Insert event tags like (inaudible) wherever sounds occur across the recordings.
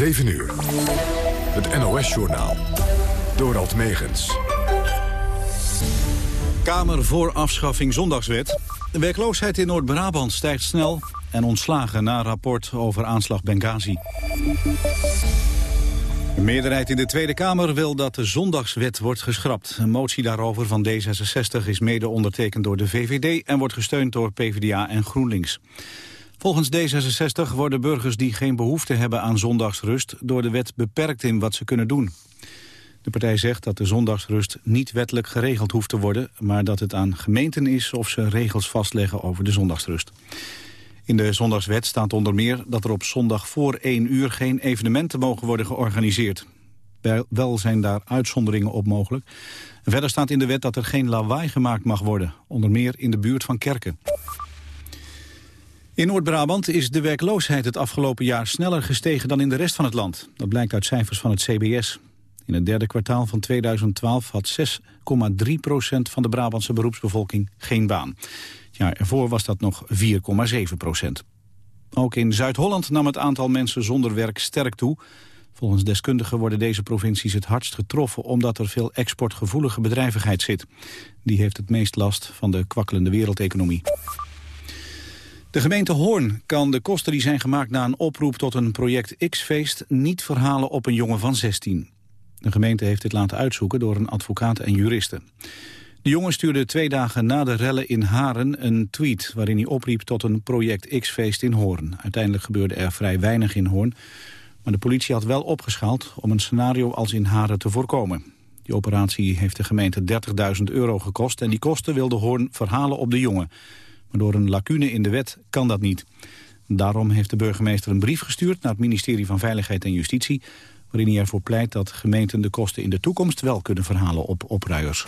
7 uur. Het NOS-journaal. Dorald Megens. Kamer voor afschaffing zondagswet. De werkloosheid in Noord-Brabant stijgt snel... en ontslagen na rapport over aanslag Benghazi. De meerderheid in de Tweede Kamer wil dat de zondagswet wordt geschrapt. Een motie daarover van D66 is mede ondertekend door de VVD... en wordt gesteund door PvdA en GroenLinks. Volgens D66 worden burgers die geen behoefte hebben aan zondagsrust... door de wet beperkt in wat ze kunnen doen. De partij zegt dat de zondagsrust niet wettelijk geregeld hoeft te worden... maar dat het aan gemeenten is of ze regels vastleggen over de zondagsrust. In de zondagswet staat onder meer dat er op zondag voor 1 uur... geen evenementen mogen worden georganiseerd. Wel zijn daar uitzonderingen op mogelijk. verder staat in de wet dat er geen lawaai gemaakt mag worden. Onder meer in de buurt van kerken. In Noord-Brabant is de werkloosheid het afgelopen jaar sneller gestegen dan in de rest van het land. Dat blijkt uit cijfers van het CBS. In het derde kwartaal van 2012 had 6,3 procent van de Brabantse beroepsbevolking geen baan. Het jaar ervoor was dat nog 4,7 procent. Ook in Zuid-Holland nam het aantal mensen zonder werk sterk toe. Volgens deskundigen worden deze provincies het hardst getroffen... omdat er veel exportgevoelige bedrijvigheid zit. Die heeft het meest last van de kwakkelende wereldeconomie. De gemeente Hoorn kan de kosten die zijn gemaakt na een oproep tot een project X-feest niet verhalen op een jongen van 16. De gemeente heeft dit laten uitzoeken door een advocaat en juristen. De jongen stuurde twee dagen na de rellen in Haren een tweet... waarin hij opriep tot een project X-feest in Hoorn. Uiteindelijk gebeurde er vrij weinig in Hoorn. Maar de politie had wel opgeschaald om een scenario als in Haren te voorkomen. Die operatie heeft de gemeente 30.000 euro gekost... en die kosten wilde Hoorn verhalen op de jongen. Maar door een lacune in de wet kan dat niet. Daarom heeft de burgemeester een brief gestuurd naar het ministerie van Veiligheid en Justitie waarin hij ervoor pleit dat gemeenten de kosten in de toekomst wel kunnen verhalen op opruiers.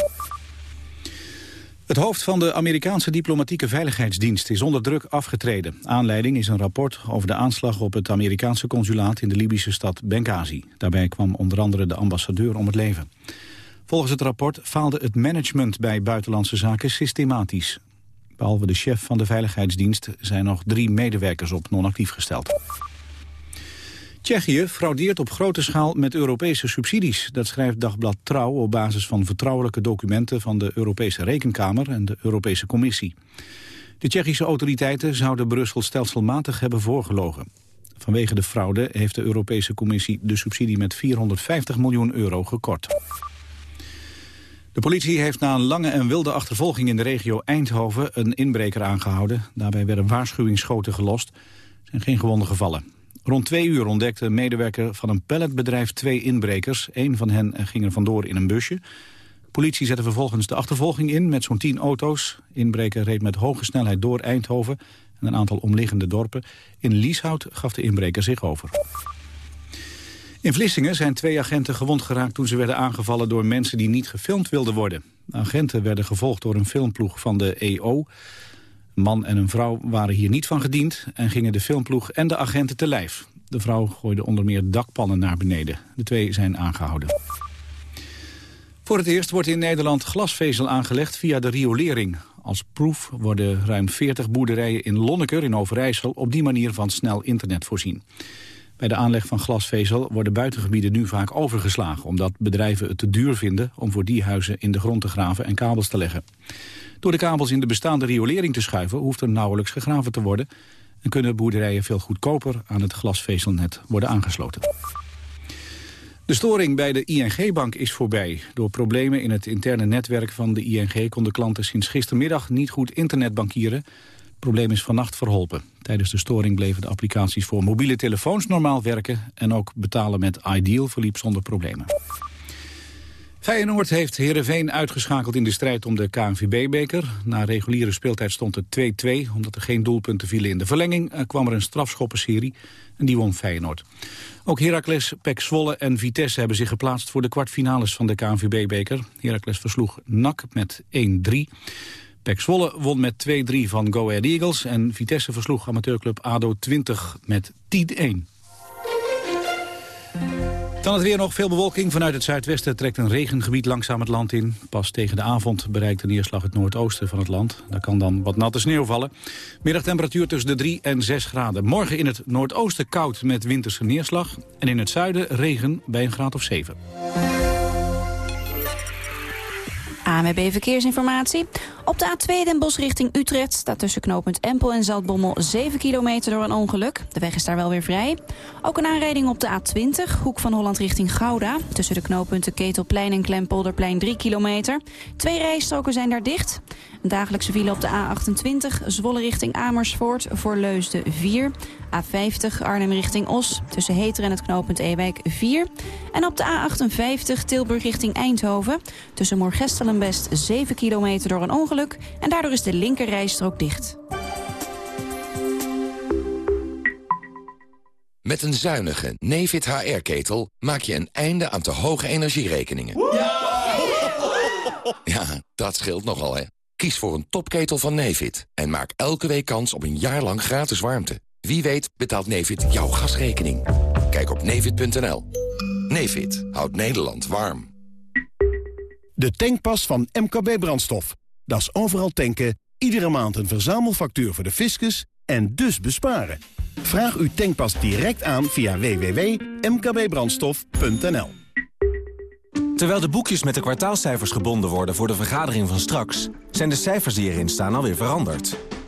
Het hoofd van de Amerikaanse diplomatieke veiligheidsdienst is onder druk afgetreden. Aanleiding is een rapport over de aanslag op het Amerikaanse consulaat in de Libische stad Benghazi. Daarbij kwam onder andere de ambassadeur om het leven. Volgens het rapport faalde het management bij buitenlandse zaken systematisch. Behalve de chef van de veiligheidsdienst zijn nog drie medewerkers op non-actief gesteld. Tsjechië fraudeert op grote schaal met Europese subsidies. Dat schrijft Dagblad Trouw op basis van vertrouwelijke documenten... van de Europese Rekenkamer en de Europese Commissie. De Tsjechische autoriteiten zouden Brussel stelselmatig hebben voorgelogen. Vanwege de fraude heeft de Europese Commissie de subsidie met 450 miljoen euro gekort. De politie heeft na een lange en wilde achtervolging in de regio Eindhoven een inbreker aangehouden. Daarbij werden waarschuwingsschoten gelost. Er zijn geen gewonden gevallen. Rond twee uur ontdekte een medewerker van een palletbedrijf twee inbrekers. Een van hen ging er vandoor in een busje. Politie zette vervolgens de achtervolging in met zo'n tien auto's. Inbreker reed met hoge snelheid door Eindhoven en een aantal omliggende dorpen. In Lieshout gaf de inbreker zich over. In Vlissingen zijn twee agenten gewond geraakt toen ze werden aangevallen door mensen die niet gefilmd wilden worden. De agenten werden gevolgd door een filmploeg van de EO. Een man en een vrouw waren hier niet van gediend en gingen de filmploeg en de agenten te lijf. De vrouw gooide onder meer dakpannen naar beneden. De twee zijn aangehouden. Voor het eerst wordt in Nederland glasvezel aangelegd via de riolering. Als proef worden ruim 40 boerderijen in Lonneker in Overijssel op die manier van snel internet voorzien. Bij de aanleg van glasvezel worden buitengebieden nu vaak overgeslagen... omdat bedrijven het te duur vinden om voor die huizen in de grond te graven en kabels te leggen. Door de kabels in de bestaande riolering te schuiven hoeft er nauwelijks gegraven te worden... en kunnen boerderijen veel goedkoper aan het glasvezelnet worden aangesloten. De storing bij de ING-bank is voorbij. Door problemen in het interne netwerk van de ING konden klanten sinds gistermiddag niet goed internetbankieren. Probleem is vannacht verholpen. Tijdens de storing bleven de applicaties voor mobiele telefoons normaal werken en ook betalen met Ideal verliep zonder problemen. Feyenoord heeft Heerenveen uitgeschakeld in de strijd om de KNVB-beker. Na reguliere speeltijd stond het 2-2. Omdat er geen doelpunten vielen in de verlenging... Eh, kwam er een strafschoppenserie en die won Feyenoord. Ook Heracles, Pek Zwolle en Vitesse hebben zich geplaatst... voor de kwartfinales van de KNVB-beker. Heracles versloeg NAC met 1-3. Pek won met 2-3 van Go Ahead Eagles... en Vitesse versloeg amateurclub ADO 20 met 10-1. Dan het weer nog veel bewolking. Vanuit het zuidwesten trekt een regengebied langzaam het land in. Pas tegen de avond bereikt de neerslag het noordoosten van het land. Daar kan dan wat natte sneeuw vallen. Middagtemperatuur tussen de 3 en 6 graden. Morgen in het noordoosten koud met winterse neerslag. En in het zuiden regen bij een graad of 7. ANWB Verkeersinformatie. Op de A2 Den Bosch richting Utrecht staat tussen knooppunt Empel en Zaltbommel 7 kilometer door een ongeluk. De weg is daar wel weer vrij. Ook een aanrijding op de A20, hoek van Holland richting Gouda. Tussen de knooppunten Ketelplein en Klempolderplein 3 kilometer. Twee rijstroken zijn daar dicht. Een dagelijkse file op de A28, Zwolle richting Amersfoort voor Leusden 4. A50 Arnhem richting Os, tussen Heter en het knooppunt Ewijk 4. En op de A58 Tilburg richting Eindhoven, tussen Moorgestel en Best 7 kilometer door een ongeluk. En daardoor is de linkerrijstrook dicht. Met een zuinige Nefit HR-ketel maak je een einde aan te hoge energierekeningen. Ja, dat scheelt nogal, hè. Kies voor een topketel van Nefit en maak elke week kans op een jaar lang gratis warmte. Wie weet betaalt Nevid jouw gasrekening. Kijk op nevid.nl. Nevid houdt Nederland warm. De tankpas van MKB Brandstof. Dat is overal tanken, iedere maand een verzamelfactuur voor de fiscus en dus besparen. Vraag uw tankpas direct aan via www.mkbbrandstof.nl. Terwijl de boekjes met de kwartaalcijfers gebonden worden voor de vergadering van straks... zijn de cijfers die erin staan alweer veranderd.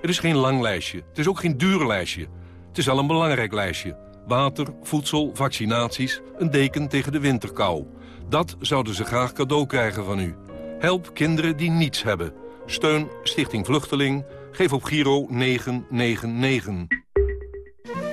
Het is geen lang lijstje. Het is ook geen duur lijstje. Het is al een belangrijk lijstje. Water, voedsel, vaccinaties, een deken tegen de winterkou. Dat zouden ze graag cadeau krijgen van u. Help kinderen die niets hebben. Steun Stichting Vluchteling. Geef op Giro 999.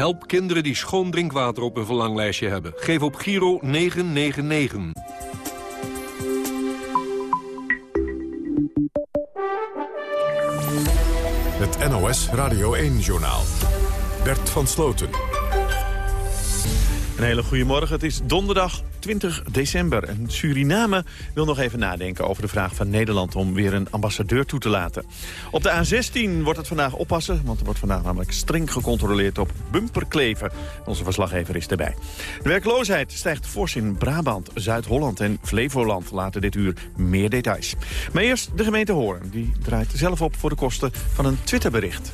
Help kinderen die schoon drinkwater op een verlanglijstje hebben. Geef op Giro 999. Het NOS Radio 1-journaal. Bert van Sloten. Een hele goede morgen. Het is donderdag 20 december. En Suriname wil nog even nadenken over de vraag van Nederland... om weer een ambassadeur toe te laten. Op de A16 wordt het vandaag oppassen... want er wordt vandaag namelijk streng gecontroleerd op bumperkleven. Onze verslaggever is erbij. De werkloosheid stijgt fors in Brabant, Zuid-Holland en Flevoland. Later dit uur meer details. Maar eerst de gemeente Hoorn. Die draait zelf op voor de kosten van een Twitterbericht.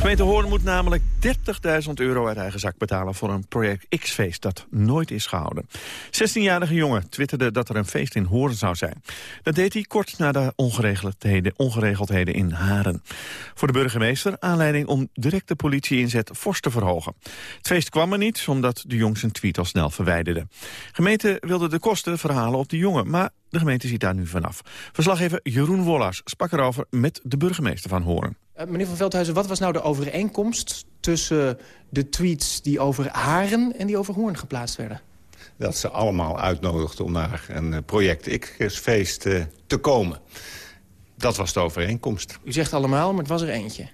Gemeente Hoorn moet namelijk 30.000 euro uit eigen zak betalen voor een project X-feest dat nooit is gehouden. 16-jarige jongen twitterde dat er een feest in Hoorn zou zijn. Dat deed hij kort na de ongeregeldheden, in Haren. Voor de burgemeester aanleiding om direct de politie-inzet fors te verhogen. Het feest kwam er niet, omdat de jong zijn tweet al snel verwijderde. Gemeente wilde de kosten verhalen op de jongen, maar de gemeente ziet daar nu vanaf. Verslaggever Jeroen Wollars sprak erover met de burgemeester van Hoorn. Uh, meneer Van Veldhuizen, wat was nou de overeenkomst tussen de tweets die over Haren en die over Hoorn geplaatst werden? Dat ze allemaal uitnodigden om naar een eh, project X-feest uh, te komen. Dat was de overeenkomst. U zegt allemaal, maar het was er eentje.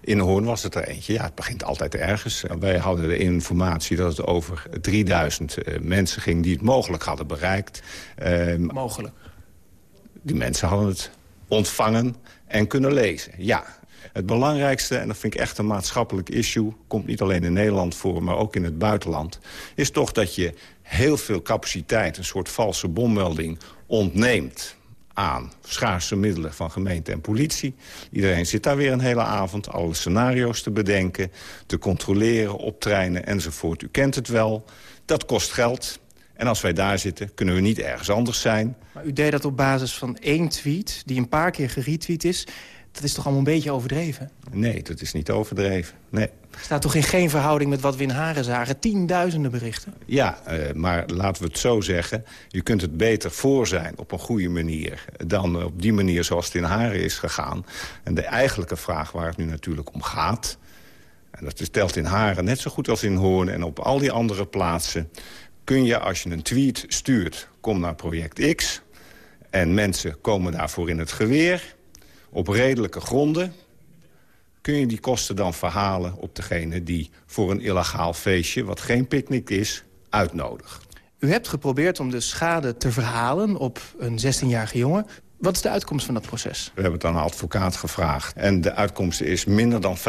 In Hoorn was het er eentje. Ja, het begint altijd ergens. Wij hadden de informatie dat het over 3000 uh, mensen ging... die het mogelijk hadden bereikt. Uh, mogelijk? Die mensen hadden het ontvangen en kunnen lezen, ja. Het belangrijkste, en dat vind ik echt een maatschappelijk issue... komt niet alleen in Nederland voor, maar ook in het buitenland... is toch dat je heel veel capaciteit, een soort valse bommelding, ontneemt aan schaarse middelen van gemeente en politie. Iedereen zit daar weer een hele avond, alle scenario's te bedenken... te controleren, optreinen enzovoort. U kent het wel. Dat kost geld. En als wij daar zitten, kunnen we niet ergens anders zijn. Maar u deed dat op basis van één tweet, die een paar keer geretweet is. Dat is toch allemaal een beetje overdreven? Nee, dat is niet overdreven. Nee. Staat toch in geen verhouding met wat we in Haren zagen? Tienduizenden berichten. Ja, uh, maar laten we het zo zeggen. Je kunt het beter voor zijn op een goede manier... dan op die manier zoals het in Haren is gegaan. En de eigenlijke vraag waar het nu natuurlijk om gaat... en dat stelt in Haren net zo goed als in Hoorn... en op al die andere plaatsen... kun je als je een tweet stuurt, kom naar project X... en mensen komen daarvoor in het geweer op redelijke gronden kun je die kosten dan verhalen op degene die voor een illegaal feestje... wat geen picknick is, uitnodigt. U hebt geprobeerd om de schade te verhalen op een 16-jarige jongen. Wat is de uitkomst van dat proces? We hebben het aan een advocaat gevraagd. En de uitkomst is minder dan 50%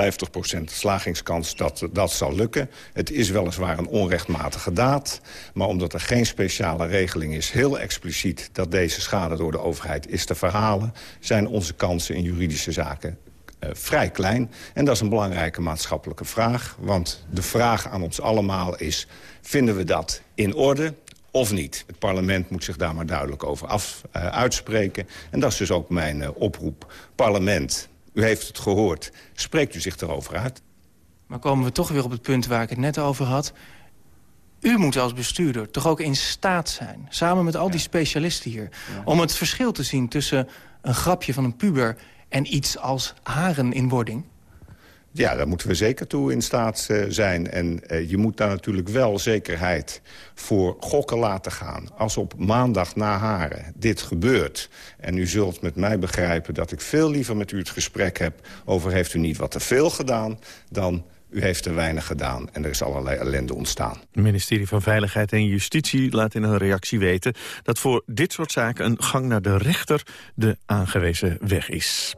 slagingskans dat dat zal lukken. Het is weliswaar een onrechtmatige daad. Maar omdat er geen speciale regeling is, heel expliciet... dat deze schade door de overheid is te verhalen... zijn onze kansen in juridische zaken uh, vrij klein. En dat is een belangrijke maatschappelijke vraag. Want de vraag aan ons allemaal is... vinden we dat in orde of niet. Het parlement moet zich daar maar duidelijk over af, uh, uitspreken. En dat is dus ook mijn uh, oproep. Parlement, u heeft het gehoord, spreekt u zich erover uit. Maar komen we toch weer op het punt waar ik het net over had... U moet als bestuurder toch ook in staat zijn, samen met al die specialisten hier... Ja. om het verschil te zien tussen een grapje van een puber en iets als haren in wording? Ja, daar moeten we zeker toe in staat uh, zijn. En uh, je moet daar natuurlijk wel zekerheid voor gokken laten gaan. Als op maandag na Haren dit gebeurt... en u zult met mij begrijpen dat ik veel liever met u het gesprek heb... over heeft u niet wat te veel gedaan... dan u heeft te weinig gedaan en er is allerlei ellende ontstaan. Het ministerie van Veiligheid en Justitie laat in een reactie weten... dat voor dit soort zaken een gang naar de rechter de aangewezen weg is.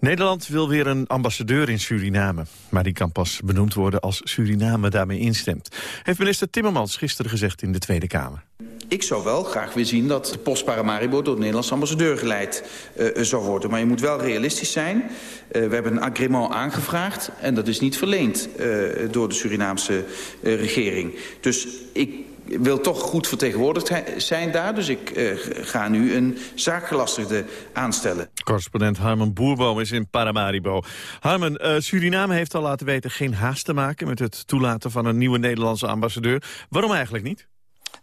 Nederland wil weer een ambassadeur in Suriname. Maar die kan pas benoemd worden als Suriname daarmee instemt. Heeft minister Timmermans gisteren gezegd in de Tweede Kamer. Ik zou wel graag weer zien dat de post Paramaribo door de Nederlandse ambassadeur geleid uh, zou worden. Maar je moet wel realistisch zijn. Uh, we hebben een agreement aangevraagd en dat is niet verleend uh, door de Surinaamse regering. Dus ik wil toch goed vertegenwoordigd zijn daar. Dus ik uh, ga nu een zaakgelastigde aanstellen. Correspondent Harmen Boerboom is in Paramaribo. Harmen, uh, Suriname heeft al laten weten geen haast te maken... met het toelaten van een nieuwe Nederlandse ambassadeur. Waarom eigenlijk niet?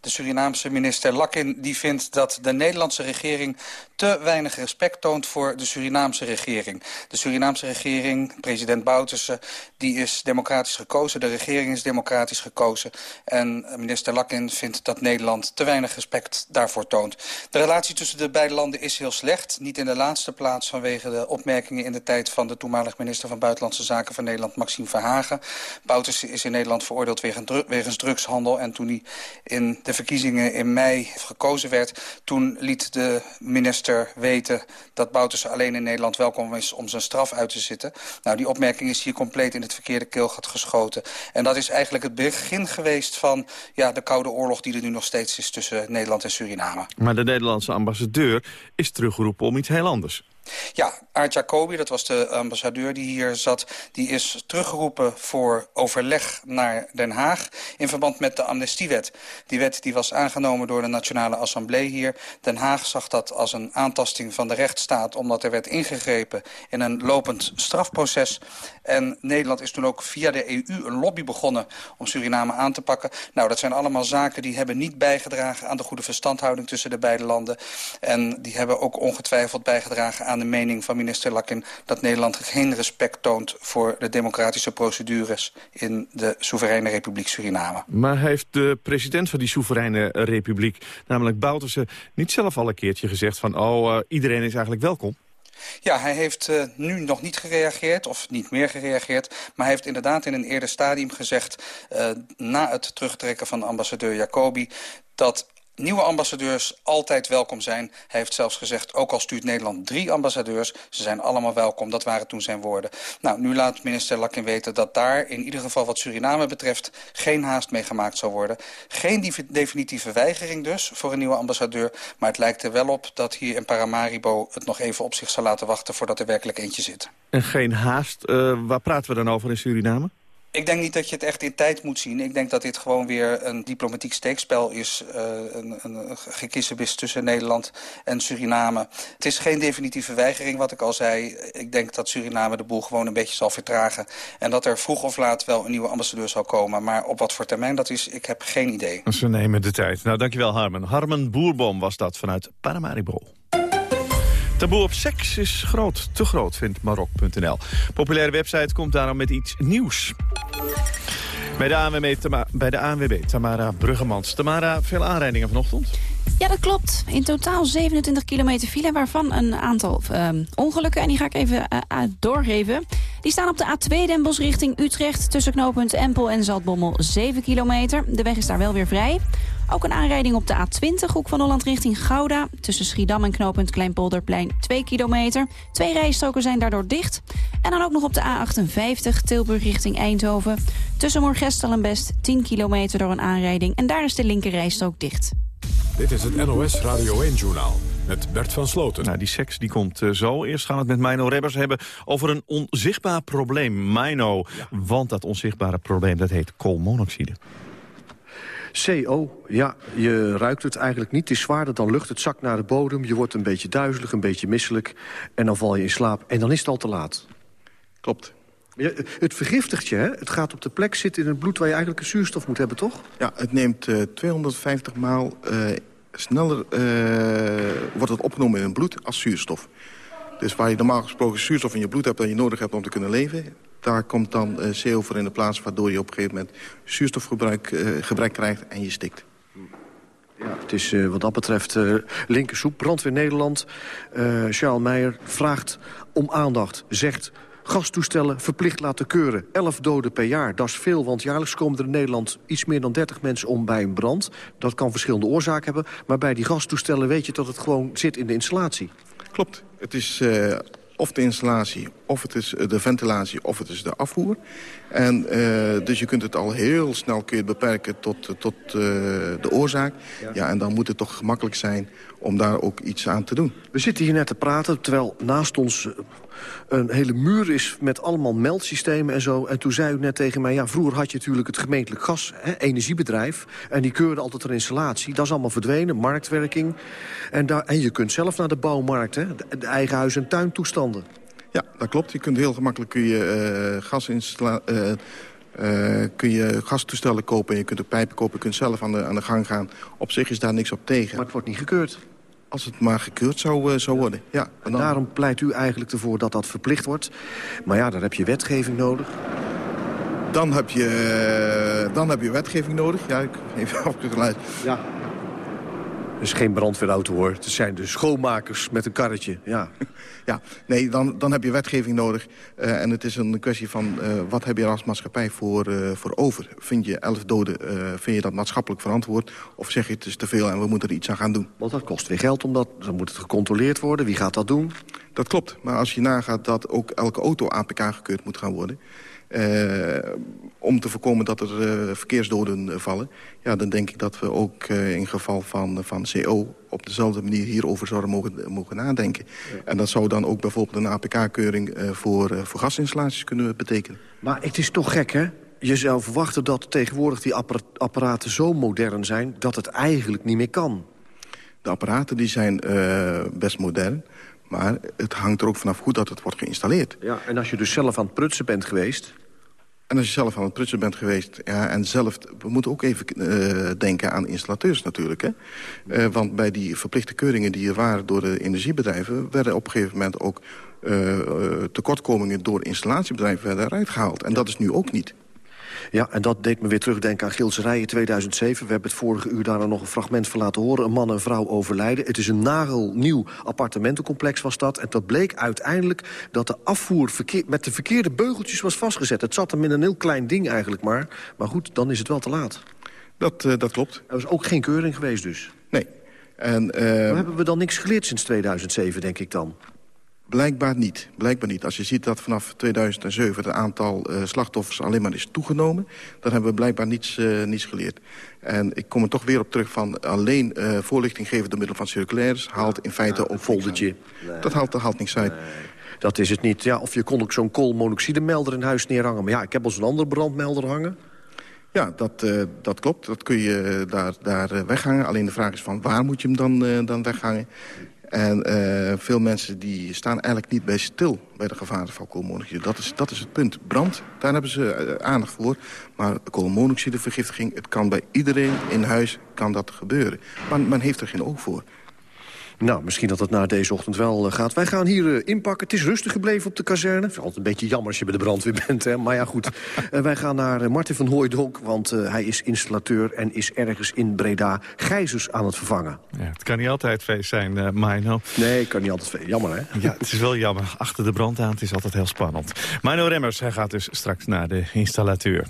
De Surinaamse minister Lakin die vindt dat de Nederlandse regering te weinig respect toont voor de Surinaamse regering. De Surinaamse regering, president Bouterse, die is democratisch gekozen. De regering is democratisch gekozen. En minister Lakin vindt dat Nederland te weinig respect daarvoor toont. De relatie tussen de beide landen is heel slecht. Niet in de laatste plaats vanwege de opmerkingen in de tijd van de toenmalig minister van Buitenlandse Zaken van Nederland, Maxime Verhagen. Bouterse is in Nederland veroordeeld wegens drugshandel. En toen hij in de verkiezingen in mei gekozen werd... toen liet de minister weten dat Bouterse alleen in Nederland welkom is... om zijn straf uit te zitten. Nou, die opmerking is hier compleet in het verkeerde keelgat geschoten. En dat is eigenlijk het begin geweest van ja, de Koude Oorlog... die er nu nog steeds is tussen Nederland en Suriname. Maar de Nederlandse ambassadeur is teruggeroepen om iets heel anders. Ja, Art Jacobi, dat was de ambassadeur die hier zat... die is teruggeroepen voor overleg naar Den Haag... in verband met de amnestiewet. Die wet die was aangenomen door de Nationale Assemblée hier. Den Haag zag dat als een aantasting van de rechtsstaat... omdat er werd ingegrepen in een lopend strafproces. En Nederland is toen ook via de EU een lobby begonnen... om Suriname aan te pakken. Nou, dat zijn allemaal zaken die hebben niet bijgedragen... aan de goede verstandhouding tussen de beide landen. En die hebben ook ongetwijfeld bijgedragen aan aan de mening van minister Lakin... dat Nederland geen respect toont voor de democratische procedures... in de soevereine republiek Suriname. Maar heeft de president van die soevereine republiek, namelijk Bouterse... niet zelf al een keertje gezegd van... oh, uh, iedereen is eigenlijk welkom? Ja, hij heeft uh, nu nog niet gereageerd, of niet meer gereageerd... maar hij heeft inderdaad in een eerder stadium gezegd... Uh, na het terugtrekken van ambassadeur Jacobi... dat nieuwe ambassadeurs altijd welkom zijn. Hij heeft zelfs gezegd, ook al stuurt Nederland drie ambassadeurs... ze zijn allemaal welkom, dat waren toen zijn woorden. Nou, nu laat minister Lakin weten dat daar, in ieder geval wat Suriname betreft... geen haast mee gemaakt zal worden. Geen definitieve weigering dus voor een nieuwe ambassadeur... maar het lijkt er wel op dat hier in Paramaribo het nog even op zich zal laten wachten... voordat er werkelijk eentje zit. En geen haast, uh, waar praten we dan over in Suriname? Ik denk niet dat je het echt in tijd moet zien. Ik denk dat dit gewoon weer een diplomatiek steekspel is. Uh, een, een tussen Nederland en Suriname. Het is geen definitieve weigering, wat ik al zei. Ik denk dat Suriname de boel gewoon een beetje zal vertragen. En dat er vroeg of laat wel een nieuwe ambassadeur zal komen. Maar op wat voor termijn dat is, ik heb geen idee. Ze nemen de tijd. Nou, dankjewel Harmen. Harmen Boerboom was dat vanuit Paramaribo. Taboe op seks is groot, te groot, vindt Marok.nl. Populaire website komt daarom met iets nieuws. Bij de ANWB, bij de ANWB Tamara Bruggemans. Tamara, veel aanrijdingen vanochtend? Ja, dat klopt. In totaal 27 kilometer file, waarvan een aantal uh, ongelukken. En die ga ik even uh, doorgeven. Die staan op de A2 Den Bosch richting Utrecht... tussen knooppunt Empel en Zaltbommel 7 kilometer. De weg is daar wel weer vrij. Ook een aanrijding op de A20, hoek van Holland richting Gouda. Tussen Schiedam en knooppunt Kleinpolderplein 2 kilometer. Twee rijstroken zijn daardoor dicht. En dan ook nog op de A58, Tilburg richting Eindhoven. Tussen Moorgestel en Best 10 kilometer door een aanrijding. En daar is de linker rijstrook dicht. Dit is het NOS Radio 1-journaal met Bert van Sloten. Nou, die seks die komt uh, zo. Eerst gaan we het met Mino Rebbers hebben over een onzichtbaar probleem. Mino, want dat onzichtbare probleem dat heet koolmonoxide. CO, ja, je ruikt het eigenlijk niet. Het is zwaarder dan lucht, het zakt naar de bodem. Je wordt een beetje duizelig, een beetje misselijk. En dan val je in slaap en dan is het al te laat. Klopt. Het vergiftigt je, hè? Het gaat op de plek zitten in het bloed waar je eigenlijk een zuurstof moet hebben, toch? Ja, het neemt uh, 250 maal uh, sneller uh, wordt het opgenomen in het bloed als zuurstof. Dus waar je normaal gesproken zuurstof in je bloed hebt... dat je nodig hebt om te kunnen leven... daar komt dan CO voor in de plaats... waardoor je op een gegeven moment zuurstofgebrek gebrek krijgt en je stikt. Ja, het is uh, wat dat betreft uh, linkersoep. Brandweer Nederland, uh, Charles Meijer, vraagt om aandacht. Zegt gastoestellen verplicht laten keuren. 11 doden per jaar, dat is veel, want jaarlijks komen er in Nederland... iets meer dan 30 mensen om bij een brand. Dat kan verschillende oorzaken hebben. Maar bij die gastoestellen weet je dat het gewoon zit in de installatie. Klopt. Het is uh, of de installatie, of het is de ventilatie, of het is de afvoer. En uh, dus je kunt het al heel snel kun je beperken tot, tot uh, de oorzaak. Ja. ja, en dan moet het toch gemakkelijk zijn om daar ook iets aan te doen. We zitten hier net te praten, terwijl naast ons een hele muur is met allemaal meldsystemen en zo. En toen zei u net tegen mij, ja, vroeger had je natuurlijk het gemeentelijk gas, hè, energiebedrijf. En die keurde altijd een installatie. Dat is allemaal verdwenen, marktwerking. En, daar, en je kunt zelf naar de bouwmarkt, hè, de, de eigen huis- en Ja, dat klopt. Je kunt heel gemakkelijk kun je, uh, uh, uh, kun je gastoestellen kopen en je kunt de pijpen kopen. Je kunt zelf aan de, aan de gang gaan. Op zich is daar niks op tegen. Maar het wordt niet gekeurd. Als het maar gekeurd zou, uh, zou worden, ja. En dan... Daarom pleit u eigenlijk ervoor dat dat verplicht wordt. Maar ja, dan heb je wetgeving nodig. Dan heb je, uh, dan heb je wetgeving nodig. Ja, ik even (laughs) afgeluid. Ja. Het is geen brandweerauto hoor. Het zijn de schoonmakers met een karretje. Ja, (laughs) ja nee, dan, dan heb je wetgeving nodig. Uh, en het is een kwestie van uh, wat heb je als maatschappij voor, uh, voor over? Vind je elf doden, vind je dat maatschappelijk verantwoord? Of zeg je het is te veel en we moeten er iets aan gaan doen? Want dat kost weer geld, omdat dan moet het gecontroleerd worden. Wie gaat dat doen? Dat klopt, maar als je nagaat dat ook elke auto APK gekeurd moet gaan worden... Uh, om te voorkomen dat er uh, verkeersdoden uh, vallen... Ja, dan denk ik dat we ook in geval van, van CO... op dezelfde manier hierover zouden mogen, mogen nadenken. Ja. En dat zou dan ook bijvoorbeeld een APK-keuring voor, voor gasinstallaties kunnen betekenen. Maar het is toch gek, hè? Je zou verwachten dat tegenwoordig die apparaten zo modern zijn... dat het eigenlijk niet meer kan. De apparaten die zijn best modern... Maar het hangt er ook vanaf hoe dat het wordt geïnstalleerd. Ja, en als je dus zelf aan het prutsen bent geweest... En als je zelf aan het prutsen bent geweest... Ja, en zelf, we moeten ook even uh, denken aan installateurs natuurlijk. Hè? Uh, want bij die verplichte keuringen die er waren door de energiebedrijven... werden op een gegeven moment ook uh, tekortkomingen door installatiebedrijven werden eruit gehaald. En dat is nu ook niet. Ja, en dat deed me weer terugdenken aan Gilserijen 2007. We hebben het vorige uur daar nog een fragment van laten horen. Een man en vrouw overlijden. Het is een nagelnieuw appartementencomplex was dat. En dat bleek uiteindelijk dat de afvoer met de verkeerde beugeltjes was vastgezet. Het zat hem in een heel klein ding eigenlijk maar. Maar goed, dan is het wel te laat. Dat, uh, dat klopt. Er was ook geen keuring geweest dus. Nee. En, uh... Maar hebben we dan niks geleerd sinds 2007, denk ik dan? Blijkbaar niet. Blijkbaar niet. Als je ziet dat vanaf 2007 het aantal uh, slachtoffers alleen maar is toegenomen... dan hebben we blijkbaar niets, uh, niets geleerd. En ik kom er toch weer op terug van alleen uh, voorlichting geven door middel van circulaires... haalt in feite ja, ook foldertje. Nee. Dat haalt, dat haalt niks uit. Nee. Dat is het niet. Ja, of je kon ook zo'n koolmonoxidemelder in huis neerhangen. Maar ja, ik heb al zo'n andere brandmelder hangen. Ja, dat, uh, dat klopt. Dat kun je daar, daar weghangen. Alleen de vraag is van waar moet je hem dan, uh, dan weghangen? En uh, veel mensen die staan eigenlijk niet bij stil bij de gevaren van koolmonoxide. Dat is, dat is het punt. Brand, daar hebben ze uh, aandacht voor. Maar koolmonoxidevergiftiging, het kan bij iedereen in huis kan dat gebeuren. Maar men heeft er geen oog voor. Nou, misschien dat het na deze ochtend wel uh, gaat. Wij gaan hier uh, inpakken. Het is rustig gebleven op de kazerne. Het is altijd een beetje jammer als je bij de brandweer (laughs) bent, hè? maar ja goed. uh, (laughs) wij gaan naar Martin van Hooijdonk, want hij is installateur... en is ergens in Breda gijzers aan het vervangen. Ja, het kan niet altijd feest zijn, uh, Mino. Nee, het kan niet altijd feest. Jammer, hè? Ja, het is wel jammer. Achter de brand aan, het is altijd heel spannend. Mino Remmers, hij gaat dus straks naar de installateur.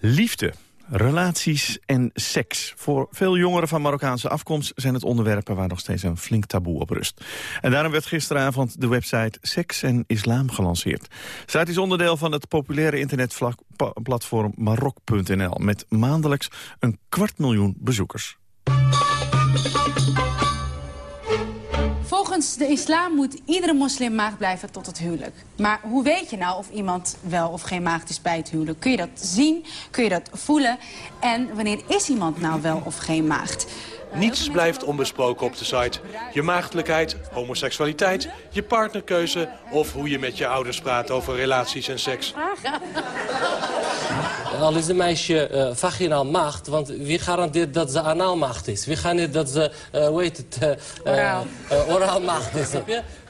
Liefde. Relaties en seks. Voor veel jongeren van Marokkaanse afkomst zijn het onderwerpen waar nog steeds een flink taboe op rust. En daarom werd gisteravond de website Seks en Islam gelanceerd. Site is onderdeel van het populaire internetplatform Marok.nl met maandelijks een kwart miljoen bezoekers. Volgens de islam moet iedere moslim maagd blijven tot het huwelijk. Maar hoe weet je nou of iemand wel of geen maagd is bij het huwelijk? Kun je dat zien? Kun je dat voelen? En wanneer is iemand nou wel of geen maagd? Niets blijft onbesproken op de site. Je maagdelijkheid, homoseksualiteit, je partnerkeuze... of hoe je met je ouders praat over relaties en seks. (laughs) Al is een meisje uh, vaginaal maagd, want wie garandeert dat ze anaal maagd is? Wie garandeert dat ze, uh, hoe heet het, uh, oraal. oraal maagd is?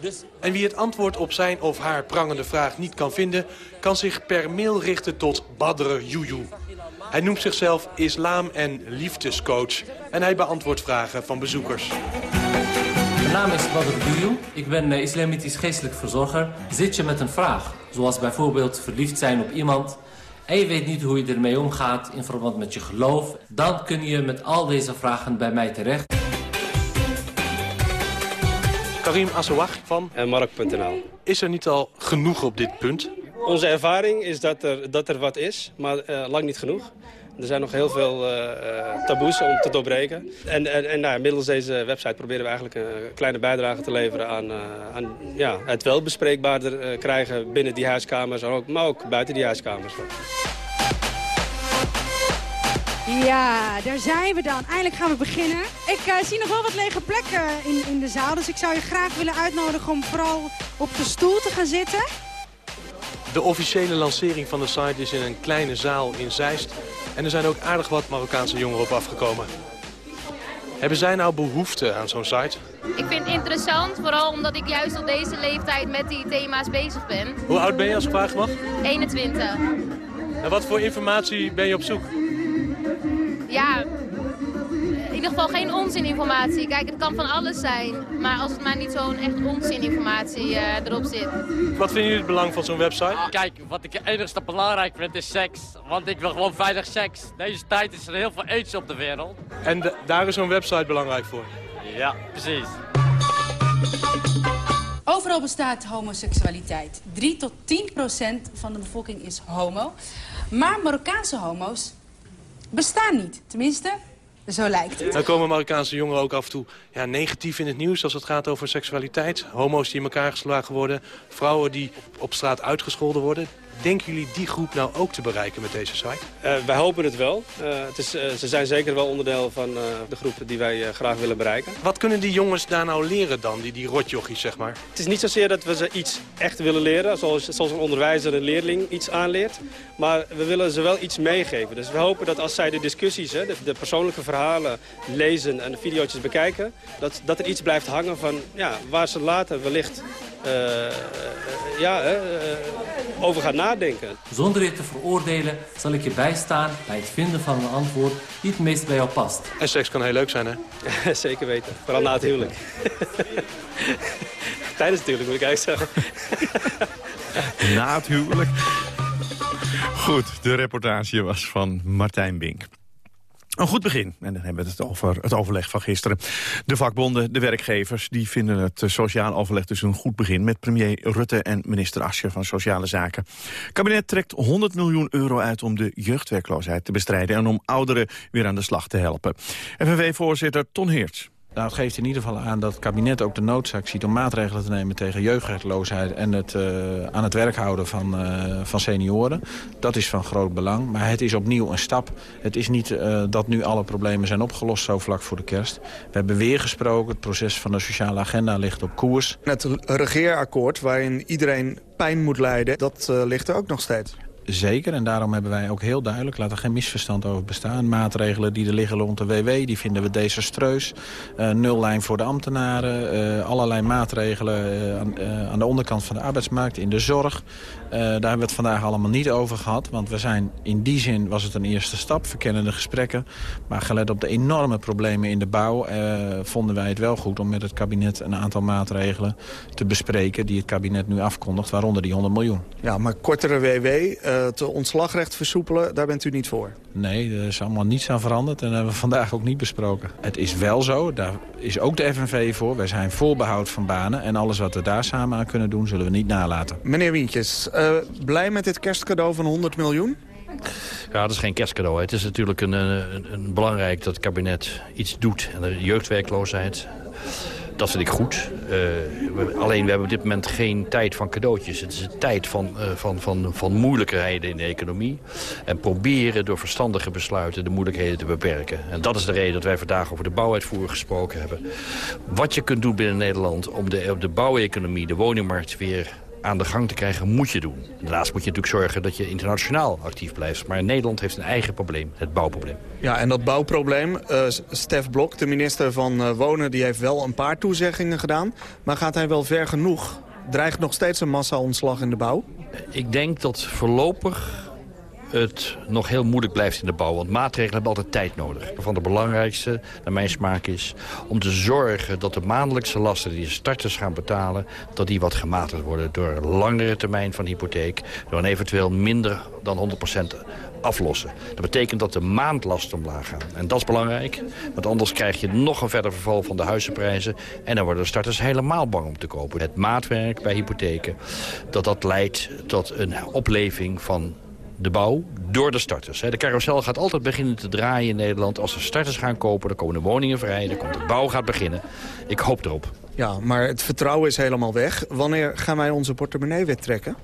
Dus... En wie het antwoord op zijn of haar prangende vraag niet kan vinden... kan zich per mail richten tot Badr Juju. Hij noemt zichzelf islam- en liefdescoach. En hij beantwoordt vragen van bezoekers. Mijn naam is Badr Juju. Ik ben uh, islamitisch geestelijk verzorger. Zit je met een vraag, zoals bijvoorbeeld verliefd zijn op iemand... en je weet niet hoe je ermee omgaat in verband met je geloof... dan kun je met al deze vragen bij mij terecht. Karim Assouag van Marok.nl. Is er niet al genoeg op dit punt? Onze ervaring is dat er, dat er wat is, maar uh, lang niet genoeg. Er zijn nog heel veel uh, taboes om te doorbreken. En, en, nou, middels deze website proberen we eigenlijk een kleine bijdrage te leveren aan, aan ja, het wel bespreekbaarder krijgen binnen die huiskamers, maar ook, maar ook buiten die huiskamers. Ja, daar zijn we dan. Eindelijk gaan we beginnen. Ik zie nog wel wat lege plekken in, in de zaal. Dus ik zou je graag willen uitnodigen om vooral op de stoel te gaan zitten. De officiële lancering van de site is in een kleine zaal in Zeist. En er zijn ook aardig wat Marokkaanse jongeren op afgekomen. Hebben zij nou behoefte aan zo'n site? Ik vind het interessant, vooral omdat ik juist op deze leeftijd met die thema's bezig ben. Hoe oud ben je als ik vragen mag? 21. En wat voor informatie ben je op zoek? Ja, ieder geval geen onzininformatie. Kijk, het kan van alles zijn. Maar als het maar niet zo'n echt onzininformatie uh, erop zit. Wat vinden jullie het belang van zo'n website? Kijk, wat ik het enigste belangrijk vind is seks. Want ik wil gewoon veilig seks. Deze tijd is er heel veel aids op de wereld. En daar is zo'n website belangrijk voor? Ja, precies. Overal bestaat homoseksualiteit. 3 tot 10 procent van de bevolking is homo. Maar Marokkaanse homo's bestaan niet. Tenminste, zo lijkt het. Dan komen Marokkaanse jongeren ook af en toe ja, negatief in het nieuws als het gaat over seksualiteit. Homo's die in elkaar geslagen worden, vrouwen die op straat uitgescholden worden. Denken jullie die groep nou ook te bereiken met deze site? Uh, wij hopen het wel. Uh, het is, uh, ze zijn zeker wel onderdeel van de groep die wij graag willen bereiken. Wat kunnen die jongens daar nou leren dan, die, die rotjochies zeg maar? Het is niet zozeer dat we ze iets echt willen leren, zoals, zoals een onderwijzer een leerling iets aanleert. Maar we willen ze wel iets meegeven. Dus we hopen dat als zij de discussies, hè, de, de persoonlijke verhalen lezen en de video's bekijken... Dat, dat er iets blijft hangen van ja, waar ze later wellicht ja, over gaan nadenken. Zonder je te veroordelen zal ik je bijstaan bij het vinden van een antwoord die het meest bij jou past. En seks kan heel leuk zijn, hè? (laughs) Zeker weten. Vooral na het huwelijk. (laughs) Tijdens het huwelijk, moet ik eigenlijk zeggen. na het huwelijk. Goed, de reportage was van Martijn Bink. Een goed begin. En dan hebben we het over het overleg van gisteren. De vakbonden, de werkgevers, die vinden het sociaal overleg dus een goed begin... met premier Rutte en minister Ascher van Sociale Zaken. Kabinet trekt 100 miljoen euro uit om de jeugdwerkloosheid te bestrijden... en om ouderen weer aan de slag te helpen. FNV-voorzitter Ton Heerts. Nou, het geeft in ieder geval aan dat het kabinet ook de noodzaak ziet... om maatregelen te nemen tegen jeugdwerkloosheid... en het uh, aan het werk houden van, uh, van senioren. Dat is van groot belang. Maar het is opnieuw een stap. Het is niet uh, dat nu alle problemen zijn opgelost zo vlak voor de kerst. We hebben weer gesproken. Het proces van de sociale agenda ligt op koers. Het regeerakkoord waarin iedereen pijn moet lijden... dat ligt er ook nog steeds. Zeker, en daarom hebben wij ook heel duidelijk, laat er geen misverstand over bestaan. Maatregelen die er liggen rond de WW, die vinden we desastreus. Uh, nullijn voor de ambtenaren, uh, allerlei maatregelen aan, aan, de onderkant van de arbeidsmarkt, in de zorg. Daar hebben we het vandaag allemaal niet over gehad, want we zijn in die zin was het een eerste stap, verkennende gesprekken. Maar gelet op de enorme problemen in de bouw vonden wij het wel goed om met het kabinet een aantal maatregelen te bespreken die het kabinet nu afkondigt, waaronder die 100 miljoen. Ja, maar kortere WW het ontslagrecht versoepelen, daar bent u niet voor? Nee, er is allemaal niets aan veranderd en dat hebben we vandaag ook niet besproken. Het is wel zo, daar is ook de FNV voor. Wij zijn voorbehoud van banen en alles wat we daar samen aan kunnen doen... zullen we niet nalaten. Meneer Wientjes, uh, blij met dit kerstcadeau van 100 miljoen? Ja, dat is geen kerstcadeau. Het is natuurlijk een, een, een belangrijk dat het kabinet iets doet. En de jeugdwerkloosheid dat vind ik goed. Uh, alleen we hebben op dit moment geen tijd van cadeautjes. Het is een tijd van, uh, van, van, van moeilijkheden in de economie. En proberen door verstandige besluiten de moeilijkheden te beperken. En dat is de reden dat wij vandaag over de bouwuitvoer gesproken hebben. Wat je kunt doen binnen Nederland om de, de bouweconomie, de woningmarkt weer aan de gang te krijgen, moet je doen. Daarnaast moet je natuurlijk zorgen dat je internationaal actief blijft. Maar Nederland heeft een eigen probleem, het bouwprobleem. Ja, en dat bouwprobleem, uh, Stef Blok, de minister van uh, Wonen... die heeft wel een paar toezeggingen gedaan. Maar gaat hij wel ver genoeg? Dreigt nog steeds een massa-ontslag in de bouw? Ik denk dat voorlopig het nog heel moeilijk blijft in de bouw. Want maatregelen hebben altijd tijd nodig. Van de belangrijkste, naar mijn smaak, is om te zorgen dat de maandelijkse lasten die starters gaan betalen... dat die wat gematigd worden door een langere termijn van hypotheek... door eventueel minder dan 100% aflossen. Dat betekent dat de maandlasten omlaag gaan. En dat is belangrijk, want anders krijg je nog een verder verval van de huizenprijzen... en dan worden de starters helemaal bang om te kopen. Het maatwerk bij hypotheken, dat dat leidt tot een opleving van de bouw door de starters. De carousel gaat altijd beginnen te draaien in Nederland. Als er starters gaan kopen, dan komen de woningen vrij, dan komt de bouw gaat beginnen. Ik hoop erop. Ja, maar het vertrouwen is helemaal weg. Wanneer gaan wij onze portemonnee weer trekken?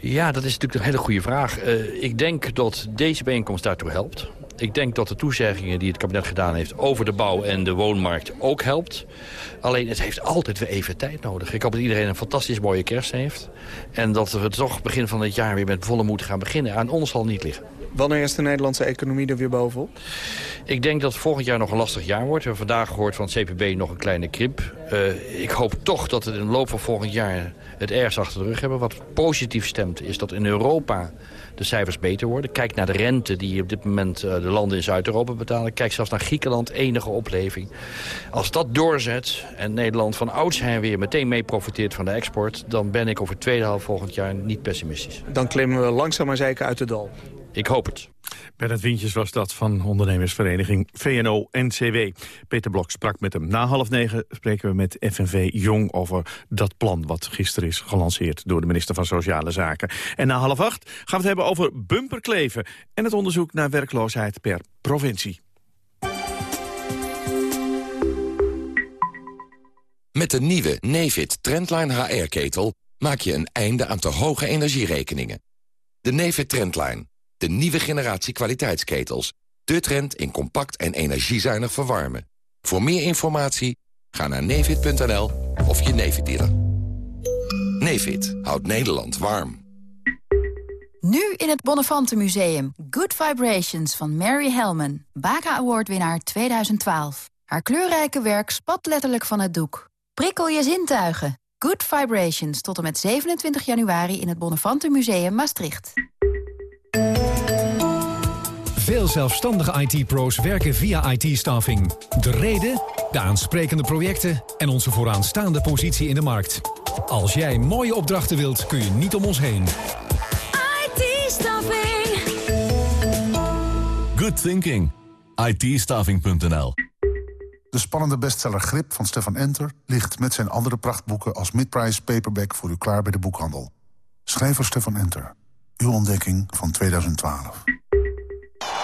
Ja, dat is natuurlijk een hele goede vraag. Uh, ik denk dat deze bijeenkomst daartoe helpt. Ik denk dat de toezeggingen die het kabinet gedaan heeft over de bouw en de woonmarkt ook helpt. Alleen het heeft altijd weer even tijd nodig. Ik hoop dat iedereen een fantastisch mooie kerst heeft. En dat we toch begin van het jaar weer met volle moed gaan beginnen. Aan ons zal niet liggen. Wanneer is de Nederlandse economie er weer bovenop? Ik denk dat volgend jaar nog een lastig jaar wordt. We hebben vandaag gehoord van het CPB nog een kleine krimp. Uh, ik hoop toch dat we in de loop van volgend jaar het ergens achter de rug hebben. Wat positief stemt is dat in Europa de cijfers beter worden. Kijk naar de rente die op dit moment uh, de landen in Zuid-Europa betalen. Kijk zelfs naar Griekenland, enige opleving. Als dat doorzet en Nederland van oudsher weer meteen mee profiteert van de export... dan ben ik over het tweede half volgend jaar niet pessimistisch. Dan klimmen we langzaam maar zeker uit de dal. Ik hoop het. Bernard Wientjes was dat van ondernemersvereniging VNO-NCW. Peter Blok sprak met hem. Na half negen spreken we met FNV Jong over dat plan... wat gisteren is gelanceerd door de minister van Sociale Zaken. En na half acht gaan we het hebben over bumperkleven... en het onderzoek naar werkloosheid per provincie. Met de nieuwe Nefit Trendline HR-ketel maak je een einde aan te hoge energierekeningen. De Nefit Trendline de nieuwe generatie kwaliteitsketels. De trend in compact en energiezuinig verwarmen. Voor meer informatie ga naar nevid.nl of je Nevid dealer. Houdt Nederland warm. Nu in het Bonnefante Museum. Good Vibrations van Mary Hellman. Baca Award winnaar 2012. Haar kleurrijke werk spat letterlijk van het doek. Prikkel je zintuigen. Good Vibrations tot en met 27 januari in het Bonnefante Museum Maastricht. Veel zelfstandige IT-pro's werken via IT-staffing. De reden, de aansprekende projecten en onze vooraanstaande positie in de markt. Als jij mooie opdrachten wilt, kun je niet om ons heen. IT-staffing. Good thinking. it De spannende bestseller Grip van Stefan Enter ligt met zijn andere prachtboeken als midprice paperback voor u klaar bij de boekhandel. Schrijver Stefan Enter. Uw ontdekking van 2012.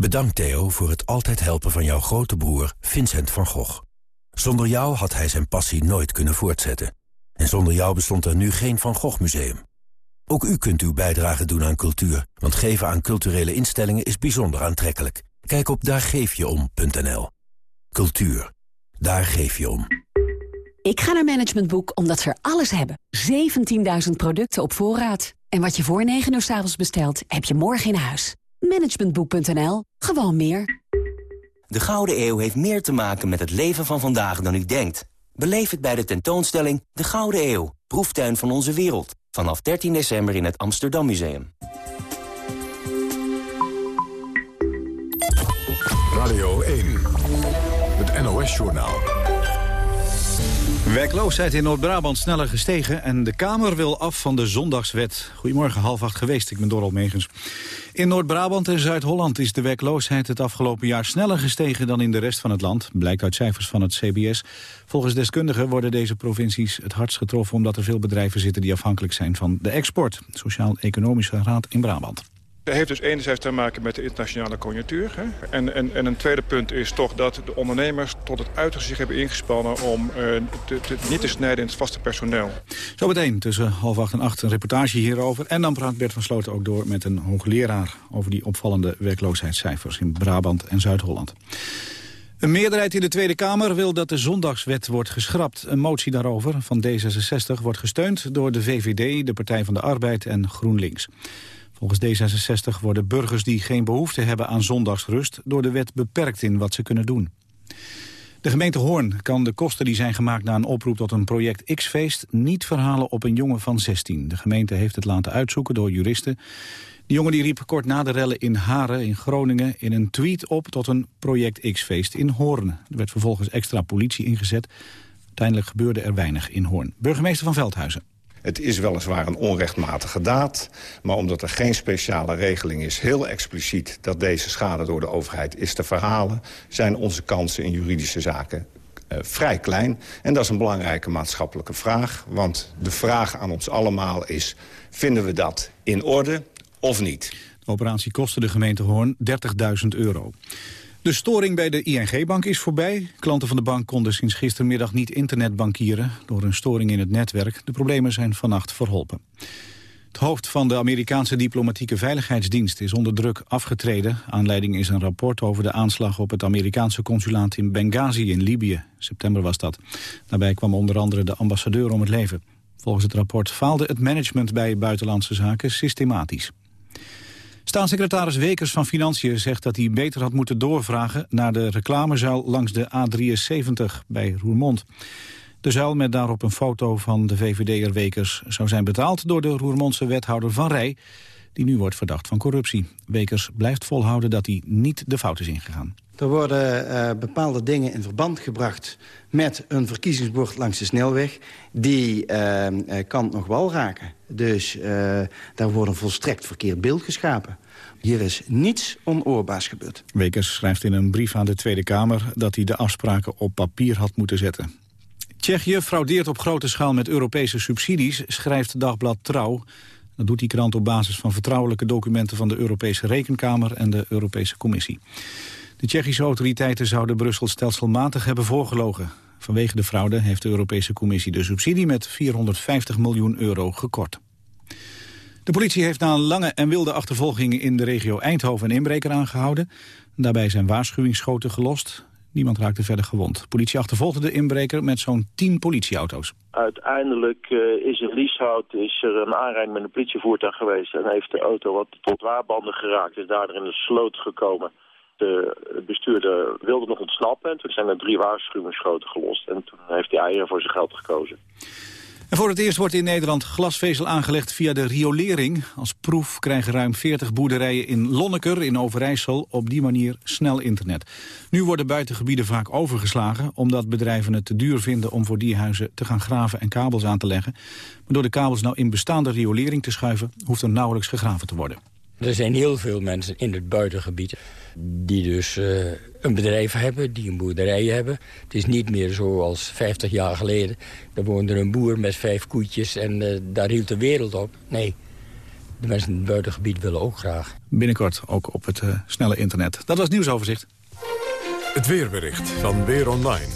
Bedankt Theo voor het altijd helpen van jouw grote broer Vincent van Gogh. Zonder jou had hij zijn passie nooit kunnen voortzetten. En zonder jou bestond er nu geen Van Gogh Museum. Ook u kunt uw bijdrage doen aan cultuur, want geven aan culturele instellingen is bijzonder aantrekkelijk. Kijk op daargeefjeom.nl. Cultuur. Daar geef je om. Ik ga naar Management Boek omdat ze er alles hebben. 17.000 producten op voorraad. En wat je voor 9 uur s avonds bestelt, heb je morgen in huis. Managementboek.nl. Gewoon meer. De Gouden Eeuw heeft meer te maken met het leven van vandaag dan u denkt. Beleef het bij de tentoonstelling De Gouden Eeuw. Proeftuin van onze wereld. Vanaf 13 december in het Amsterdam Museum. Radio 1. Het NOS-journaal. Werkloosheid in Noord-Brabant sneller gestegen en de Kamer wil af van de zondagswet. Goedemorgen, half acht geweest, ik ben Dorald Megens. In Noord-Brabant en Zuid-Holland is de werkloosheid het afgelopen jaar sneller gestegen dan in de rest van het land. Blijkt uit cijfers van het CBS. Volgens deskundigen worden deze provincies het hardst getroffen omdat er veel bedrijven zitten die afhankelijk zijn van de export. Sociaal-Economische Raad in Brabant. Dat heeft dus enerzijds te maken met de internationale conjunctuur. Hè? En, en, en een tweede punt is toch dat de ondernemers tot het uiterste zich hebben ingespannen... om uh, niet te snijden in het vaste personeel. Zometeen tussen half acht en acht een reportage hierover. En dan praat Bert van Sloten ook door met een hoogleraar... over die opvallende werkloosheidscijfers in Brabant en Zuid-Holland. Een meerderheid in de Tweede Kamer wil dat de zondagswet wordt geschrapt. Een motie daarover van D66 wordt gesteund door de VVD, de Partij van de Arbeid en GroenLinks. Volgens D66 worden burgers die geen behoefte hebben aan zondagsrust... door de wet beperkt in wat ze kunnen doen. De gemeente Hoorn kan de kosten die zijn gemaakt na een oproep tot een project X-feest... niet verhalen op een jongen van 16. De gemeente heeft het laten uitzoeken door juristen. Die jongen die riep kort na de rellen in Haren in Groningen... in een tweet op tot een project X-feest in Hoorn. Er werd vervolgens extra politie ingezet. Uiteindelijk gebeurde er weinig in Hoorn. Burgemeester van Veldhuizen. Het is weliswaar een onrechtmatige daad, maar omdat er geen speciale regeling is... heel expliciet dat deze schade door de overheid is te verhalen... zijn onze kansen in juridische zaken uh, vrij klein. En dat is een belangrijke maatschappelijke vraag. Want de vraag aan ons allemaal is, vinden we dat in orde of niet? De operatie kostte de gemeente Hoorn 30.000 euro. De storing bij de ING-bank is voorbij. Klanten van de bank konden sinds gistermiddag niet internetbankieren... door een storing in het netwerk. De problemen zijn vannacht verholpen. Het hoofd van de Amerikaanse diplomatieke veiligheidsdienst is onder druk afgetreden. Aanleiding is een rapport over de aanslag op het Amerikaanse consulaat in Benghazi in Libië. September was dat. Daarbij kwam onder andere de ambassadeur om het leven. Volgens het rapport faalde het management bij buitenlandse zaken systematisch. Staatssecretaris Wekers van Financiën zegt dat hij beter had moeten doorvragen... naar de reclamezuil langs de A73 bij Roermond. De zuil met daarop een foto van de VVD'er Wekers... zou zijn betaald door de Roermondse wethouder Van Rij... die nu wordt verdacht van corruptie. Wekers blijft volhouden dat hij niet de fout is ingegaan. Er worden uh, bepaalde dingen in verband gebracht met een verkiezingsbord langs de snelweg. Die uh, kan nog wel raken. Dus uh, daar wordt een volstrekt verkeerd beeld geschapen. Hier is niets onoorbaars gebeurd. Wekers schrijft in een brief aan de Tweede Kamer... dat hij de afspraken op papier had moeten zetten. Tsjechië fraudeert op grote schaal met Europese subsidies... schrijft Dagblad Trouw. Dat doet die krant op basis van vertrouwelijke documenten... van de Europese Rekenkamer en de Europese Commissie. De Tsjechische autoriteiten zouden Brussel stelselmatig hebben voorgelogen. Vanwege de fraude heeft de Europese Commissie de subsidie met 450 miljoen euro gekort. De politie heeft na een lange en wilde achtervolging in de regio Eindhoven een inbreker aangehouden. Daarbij zijn waarschuwingsschoten gelost. Niemand raakte verder gewond. De politie achtervolgde de inbreker met zo'n 10 politieauto's. Uiteindelijk uh, is in Lieshout is er een aanrijding met een politievoertuig geweest... en heeft de auto wat tot waarbanden geraakt, is daardoor in de sloot gekomen de bestuurder wilde nog ontsnappen. En toen zijn er drie waarschuwingsschoten gelost. En toen heeft hij eieren voor zijn geld gekozen. En voor het eerst wordt in Nederland glasvezel aangelegd via de riolering. Als proef krijgen ruim 40 boerderijen in Lonneker in Overijssel op die manier snel internet. Nu worden buitengebieden vaak overgeslagen omdat bedrijven het te duur vinden om voor die huizen te gaan graven en kabels aan te leggen. Maar door de kabels nou in bestaande riolering te schuiven hoeft er nauwelijks gegraven te worden. Er zijn heel veel mensen in het buitengebied die dus uh, een bedrijf hebben, die een boerderij hebben. Het is niet meer zoals 50 jaar geleden. Daar woonde een boer met vijf koetjes en uh, daar hield de wereld op. Nee, de mensen in het buitengebied willen ook graag. Binnenkort ook op het uh, snelle internet. Dat was het nieuwsoverzicht. Het weerbericht van Weer Online.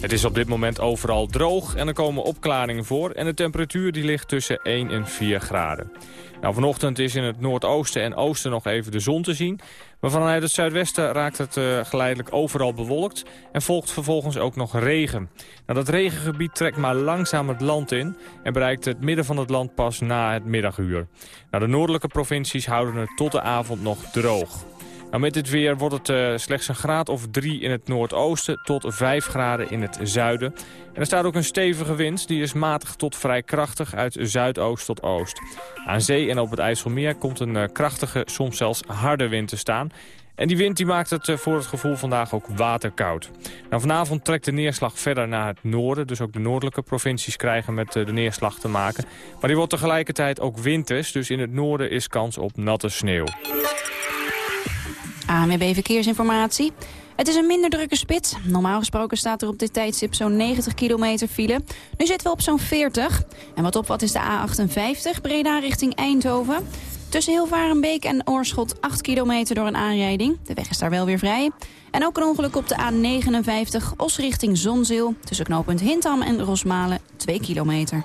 Het is op dit moment overal droog en er komen opklaringen voor... en de temperatuur die ligt tussen 1 en 4 graden. Nou, vanochtend is in het noordoosten en oosten nog even de zon te zien. Maar vanuit het zuidwesten raakt het uh, geleidelijk overal bewolkt... en volgt vervolgens ook nog regen. Nou, dat regengebied trekt maar langzaam het land in... en bereikt het midden van het land pas na het middaguur. Nou, de noordelijke provincies houden het tot de avond nog droog. Nou, met dit weer wordt het uh, slechts een graad of 3 in het noordoosten tot 5 graden in het zuiden. En er staat ook een stevige wind, die is matig tot vrij krachtig uit zuidoost tot oost. Aan zee en op het IJsselmeer komt een uh, krachtige, soms zelfs harde wind te staan. En die wind die maakt het uh, voor het gevoel vandaag ook waterkoud. Nou, vanavond trekt de neerslag verder naar het noorden. Dus ook de noordelijke provincies krijgen met de neerslag te maken. Maar die wordt tegelijkertijd ook winters. Dus in het noorden is kans op natte sneeuw. ANWB Verkeersinformatie. Het is een minder drukke spits. Normaal gesproken staat er op dit tijdstip zo'n 90 kilometer file. Nu zitten we op zo'n 40. En wat op wat is de A58, Breda richting Eindhoven. Tussen Hilvarenbeek en Oorschot 8 kilometer door een aanrijding. De weg is daar wel weer vrij. En ook een ongeluk op de A59, Os richting Zonzeel. Tussen knooppunt Hintham en Rosmalen 2 kilometer.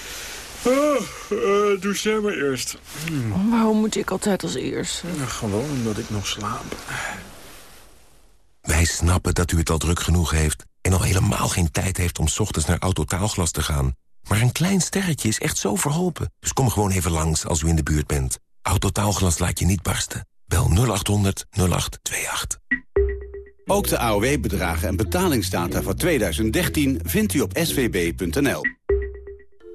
Oh, uh, doe jij maar eerst. Hmm. Waarom moet ik altijd als eerst? Ja, gewoon omdat ik nog slaap. Wij snappen dat u het al druk genoeg heeft... en al helemaal geen tijd heeft om 's ochtends naar Autotaalglas te gaan. Maar een klein sterretje is echt zo verholpen. Dus kom gewoon even langs als u in de buurt bent. Autotaalglas laat je niet barsten. Bel 0800 0828. Ook de AOW-bedragen en betalingsdata voor 2013 vindt u op svb.nl.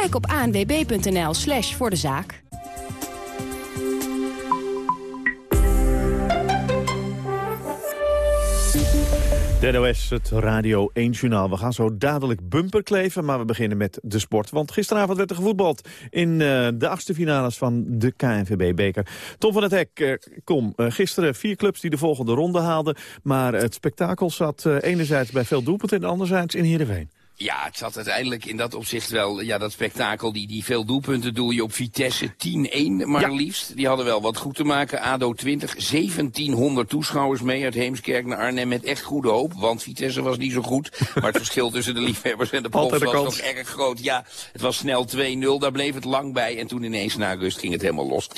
Kijk op anwb.nl slash voor de zaak. De NOS, het Radio 1 Journaal. We gaan zo dadelijk bumper kleven, maar we beginnen met de sport. Want gisteravond werd er gevoetbald in uh, de achtste finales van de KNVB-beker. Tom van het Hek, uh, kom, uh, gisteren vier clubs die de volgende ronde haalden. Maar het spektakel zat enerzijds bij veel doelpunten en anderzijds in Heerenveen. Ja, het zat uiteindelijk in dat opzicht wel, ja, dat spektakel, die, die veel doelpunten doe je op Vitesse 10-1 maar liefst. Die hadden wel wat goed te maken. ADO 20, 1700 toeschouwers mee uit Heemskerk naar Arnhem met echt goede hoop. Want Vitesse was niet zo goed. Maar het verschil tussen de liefhebbers en de profs was nog erg groot. Ja, het was snel 2-0, daar bleef het lang bij. En toen ineens na rust ging het helemaal los, 10-1.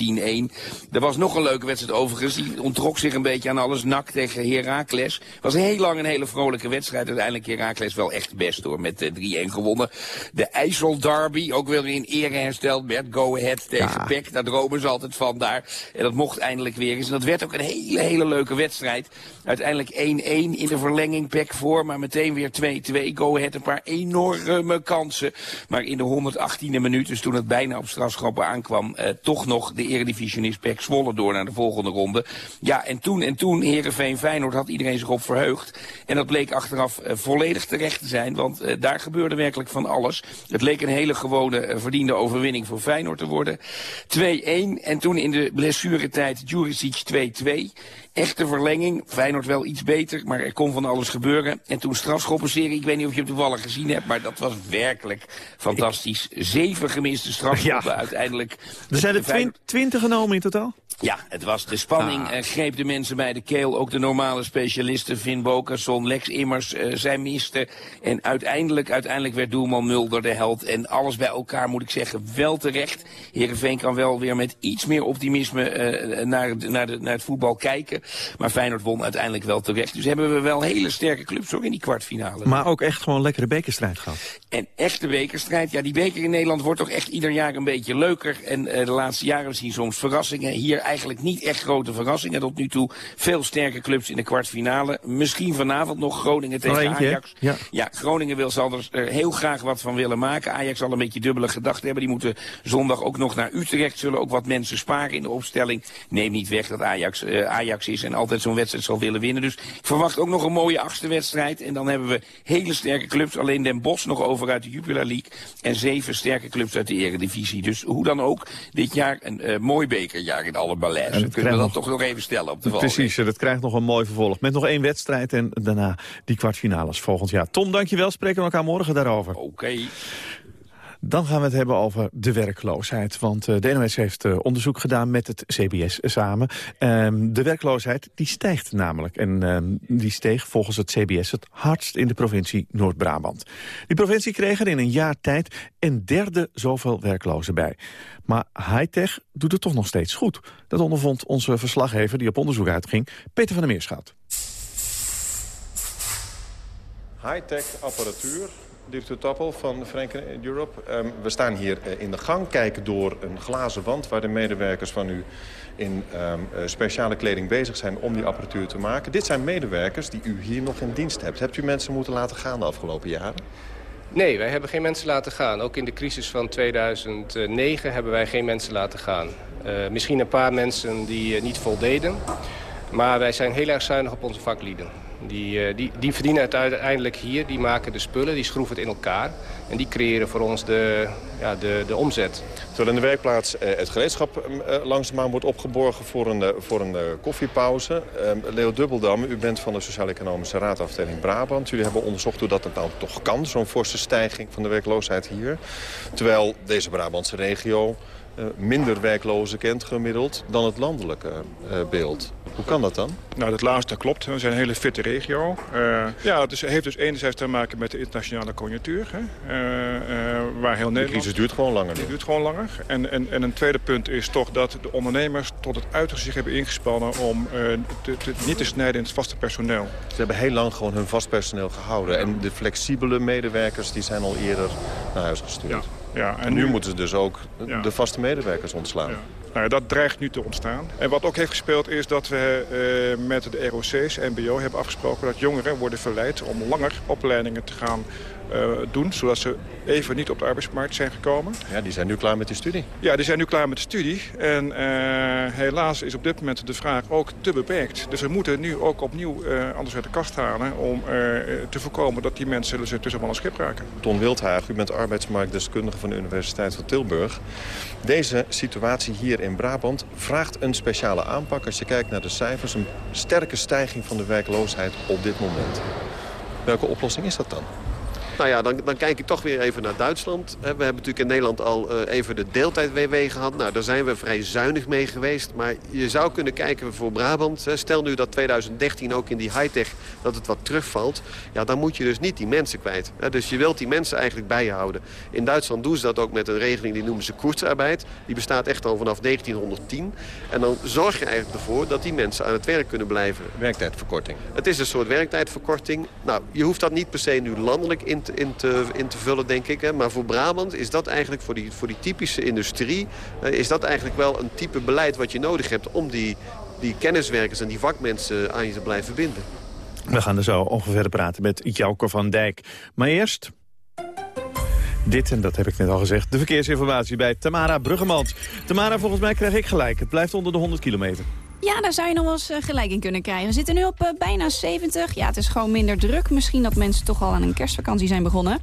Er was nog een leuke wedstrijd overigens, die ontrok zich een beetje aan alles. NAC tegen Heracles. was heel lang een hele vrolijke wedstrijd. Uiteindelijk Heracles wel echt best hoor met uh, 3-1 gewonnen. De IJssel Derby, ook weer in ere hersteld met Go Ahead tegen ja. Peck. Daar dromen ze altijd van daar. En dat mocht eindelijk weer eens. En dat werd ook een hele, hele leuke wedstrijd. Uiteindelijk 1-1 in de verlenging. Peck voor, maar meteen weer 2-2. Go Ahead een paar enorme kansen. Maar in de 118e minuut, dus toen het bijna op strafschoppen aankwam... Uh, toch nog de eredivisionist Peck Zwolle door naar de volgende ronde. Ja, en toen en toen Heerenveen Feyenoord had iedereen zich op verheugd. En dat bleek achteraf uh, volledig terecht te zijn, want uh, daar gebeurde werkelijk van alles. Het leek een hele gewone uh, verdiende overwinning voor Feyenoord te worden. 2-1 en toen in de blessuretijd Juricic 2-2 echte verlenging. Feyenoord wel iets beter, maar er kon van alles gebeuren. En toen strafschoppenserie, ik weet niet of je hem toevallig gezien hebt... maar dat was werkelijk fantastisch. Zeven gemiste strafschoppen ja. uiteindelijk. Er zijn er twintig genomen in totaal? Ja, het was de spanning. Ah. Uh, greep de mensen bij de keel. Ook de normale specialisten, Vin Bokerson, Lex Immers, uh, zij misten. En uiteindelijk, uiteindelijk werd doelman Mulder de held. En alles bij elkaar, moet ik zeggen, wel terecht. Heerenveen kan wel weer met iets meer optimisme uh, naar, naar, de, naar het voetbal kijken. Maar Feyenoord won uiteindelijk wel terecht. Dus hebben we wel hele sterke clubs ook in die kwartfinale. Maar ook echt gewoon lekkere bekerstrijd gehad. En echte bekerstrijd. Ja, die beker in Nederland wordt toch echt ieder jaar een beetje leuker. En de laatste jaren zien soms verrassingen. Hier eigenlijk niet echt grote verrassingen tot nu toe. Veel sterke clubs in de kwartfinale. Misschien vanavond nog Groningen tegen eentje, Ajax. Ja. ja. Groningen wil zal er heel graag wat van willen maken. Ajax zal een beetje dubbele gedachten hebben. Die moeten zondag ook nog naar Utrecht. Zullen ook wat mensen sparen in de opstelling. Neem niet weg dat Ajax, uh, Ajax is en altijd zo'n wedstrijd zal willen winnen. Dus ik verwacht ook nog een mooie achtste wedstrijd. En dan hebben we hele sterke clubs. Alleen Den Bosch nog over uit de Jupiler League. En zeven sterke clubs uit de Eredivisie. Dus hoe dan ook, dit jaar een uh, mooi bekerjaar in alle Dat kunnen we dat toch nog even stellen op de val. Precies, dat krijgt nog een mooi vervolg. Met nog één wedstrijd en daarna die kwartfinales volgend jaar. Tom, dankjewel. Spreken we elkaar morgen daarover. Oké. Okay. Dan gaan we het hebben over de werkloosheid. Want uh, de NOS heeft uh, onderzoek gedaan met het CBS samen. Um, de werkloosheid die stijgt namelijk. En um, die steeg volgens het CBS het hardst in de provincie Noord-Brabant. Die provincie kreeg er in een jaar tijd een derde zoveel werklozen bij. Maar hightech doet het toch nog steeds goed. Dat ondervond onze verslaggever die op onderzoek uitging, Peter van der Meerschout. Hightech apparatuur Dirk Tappel van Franken Europe. Um, we staan hier uh, in de gang, kijken door een glazen wand... waar de medewerkers van u in um, uh, speciale kleding bezig zijn om die apparatuur te maken. Dit zijn medewerkers die u hier nog in dienst hebt. Hebt u mensen moeten laten gaan de afgelopen jaren? Nee, wij hebben geen mensen laten gaan. Ook in de crisis van 2009 hebben wij geen mensen laten gaan. Uh, misschien een paar mensen die niet voldeden. Maar wij zijn heel erg zuinig op onze vaklieden. Die, die, die verdienen het uiteindelijk hier, die maken de spullen, die schroeven het in elkaar. En die creëren voor ons de, ja, de, de omzet. Terwijl in de werkplaats uh, het gereedschap uh, langzaamaan wordt opgeborgen voor een, voor een koffiepauze. Leo Dubbeldam, u bent van de Sociaal-Economische Raadafdeling Brabant. Jullie hebben onderzocht hoe dat het nou toch kan, zo'n forse stijging van de werkloosheid hier. Terwijl deze Brabantse regio minder werklozen kent gemiddeld dan het landelijke uh, beeld. Hoe kan dat dan? Nou, dat laatste klopt. We zijn een hele fitte regio. Uh, ja, het is, heeft dus enerzijds te maken met de internationale conjunctuur. Hè? waar heel Nederland... De crisis duurt gewoon langer. Die duurt gewoon langer. En, en, en een tweede punt is toch dat de ondernemers tot het uiterste zich hebben ingespannen... om te, te, niet te snijden in het vaste personeel. Ze hebben heel lang gewoon hun vast personeel gehouden. En de flexibele medewerkers die zijn al eerder naar huis gestuurd. Ja. Ja, en, en nu, nu, moeten ze dus ook ja. de vaste medewerkers ontslaan. Ja. Nou, dat dreigt nu te ontstaan. En wat ook heeft gespeeld is dat we uh, met de ROC's, MBO, hebben afgesproken... dat jongeren worden verleid om langer opleidingen te gaan doen... zodat ze even niet op de arbeidsmarkt zijn gekomen. Ja, die zijn nu klaar met die studie. Ja, die zijn nu klaar met de studie. En uh, helaas is op dit moment de vraag ook te beperkt. Dus we moeten nu ook opnieuw uh, anders uit de kast halen... om te voorkomen dat die mensen dus tussen wal en schip raken. Ton Wildhaag, u bent arbeidsmarktdeskundige van de Universiteit van Tilburg. Deze situatie hier in Brabant vraagt een speciale aanpak... als je kijkt naar de cijfers, een sterke stijging van de werkloosheid op dit moment. Welke oplossing is dat dan? Nou ja, dan, dan kijk ik toch weer even naar Duitsland. We hebben natuurlijk in Nederland al uh, even de deeltijd-WW gehad. Nou, daar zijn we vrij zuinig mee geweest. Maar je zou kunnen kijken voor Brabant. Stel nu dat 2013 ook in die high-tech dat het wat terugvalt. Ja, dan moet je dus niet die mensen kwijt. Dus je wilt die mensen eigenlijk bijhouden. In Duitsland doen ze dat ook met een regeling die noemen ze koersarbeid. Die bestaat echt al vanaf 1910. En dan zorg je eigenlijk ervoor dat die mensen aan het werk kunnen blijven. Werktijdverkorting. Het is een soort werktijdverkorting. Nou, je hoeft dat niet per se nu landelijk in te, in, te, in te vullen, denk ik. Hè. Maar voor Brabant is dat eigenlijk, voor die, voor die typische industrie... Uh, is dat eigenlijk wel een type beleid wat je nodig hebt... om die, die kenniswerkers en die vakmensen aan je te blijven binden. We gaan er zo over verder praten met Jouke van Dijk. Maar eerst... Dit, en dat heb ik net al gezegd, de verkeersinformatie bij Tamara Bruggemans. Tamara, volgens mij krijg ik gelijk. Het blijft onder de 100 kilometer. Ja, daar zou je nog wel eens gelijk in kunnen krijgen. We zitten nu op uh, bijna 70. Ja, het is gewoon minder druk. Misschien dat mensen toch al aan een kerstvakantie zijn begonnen.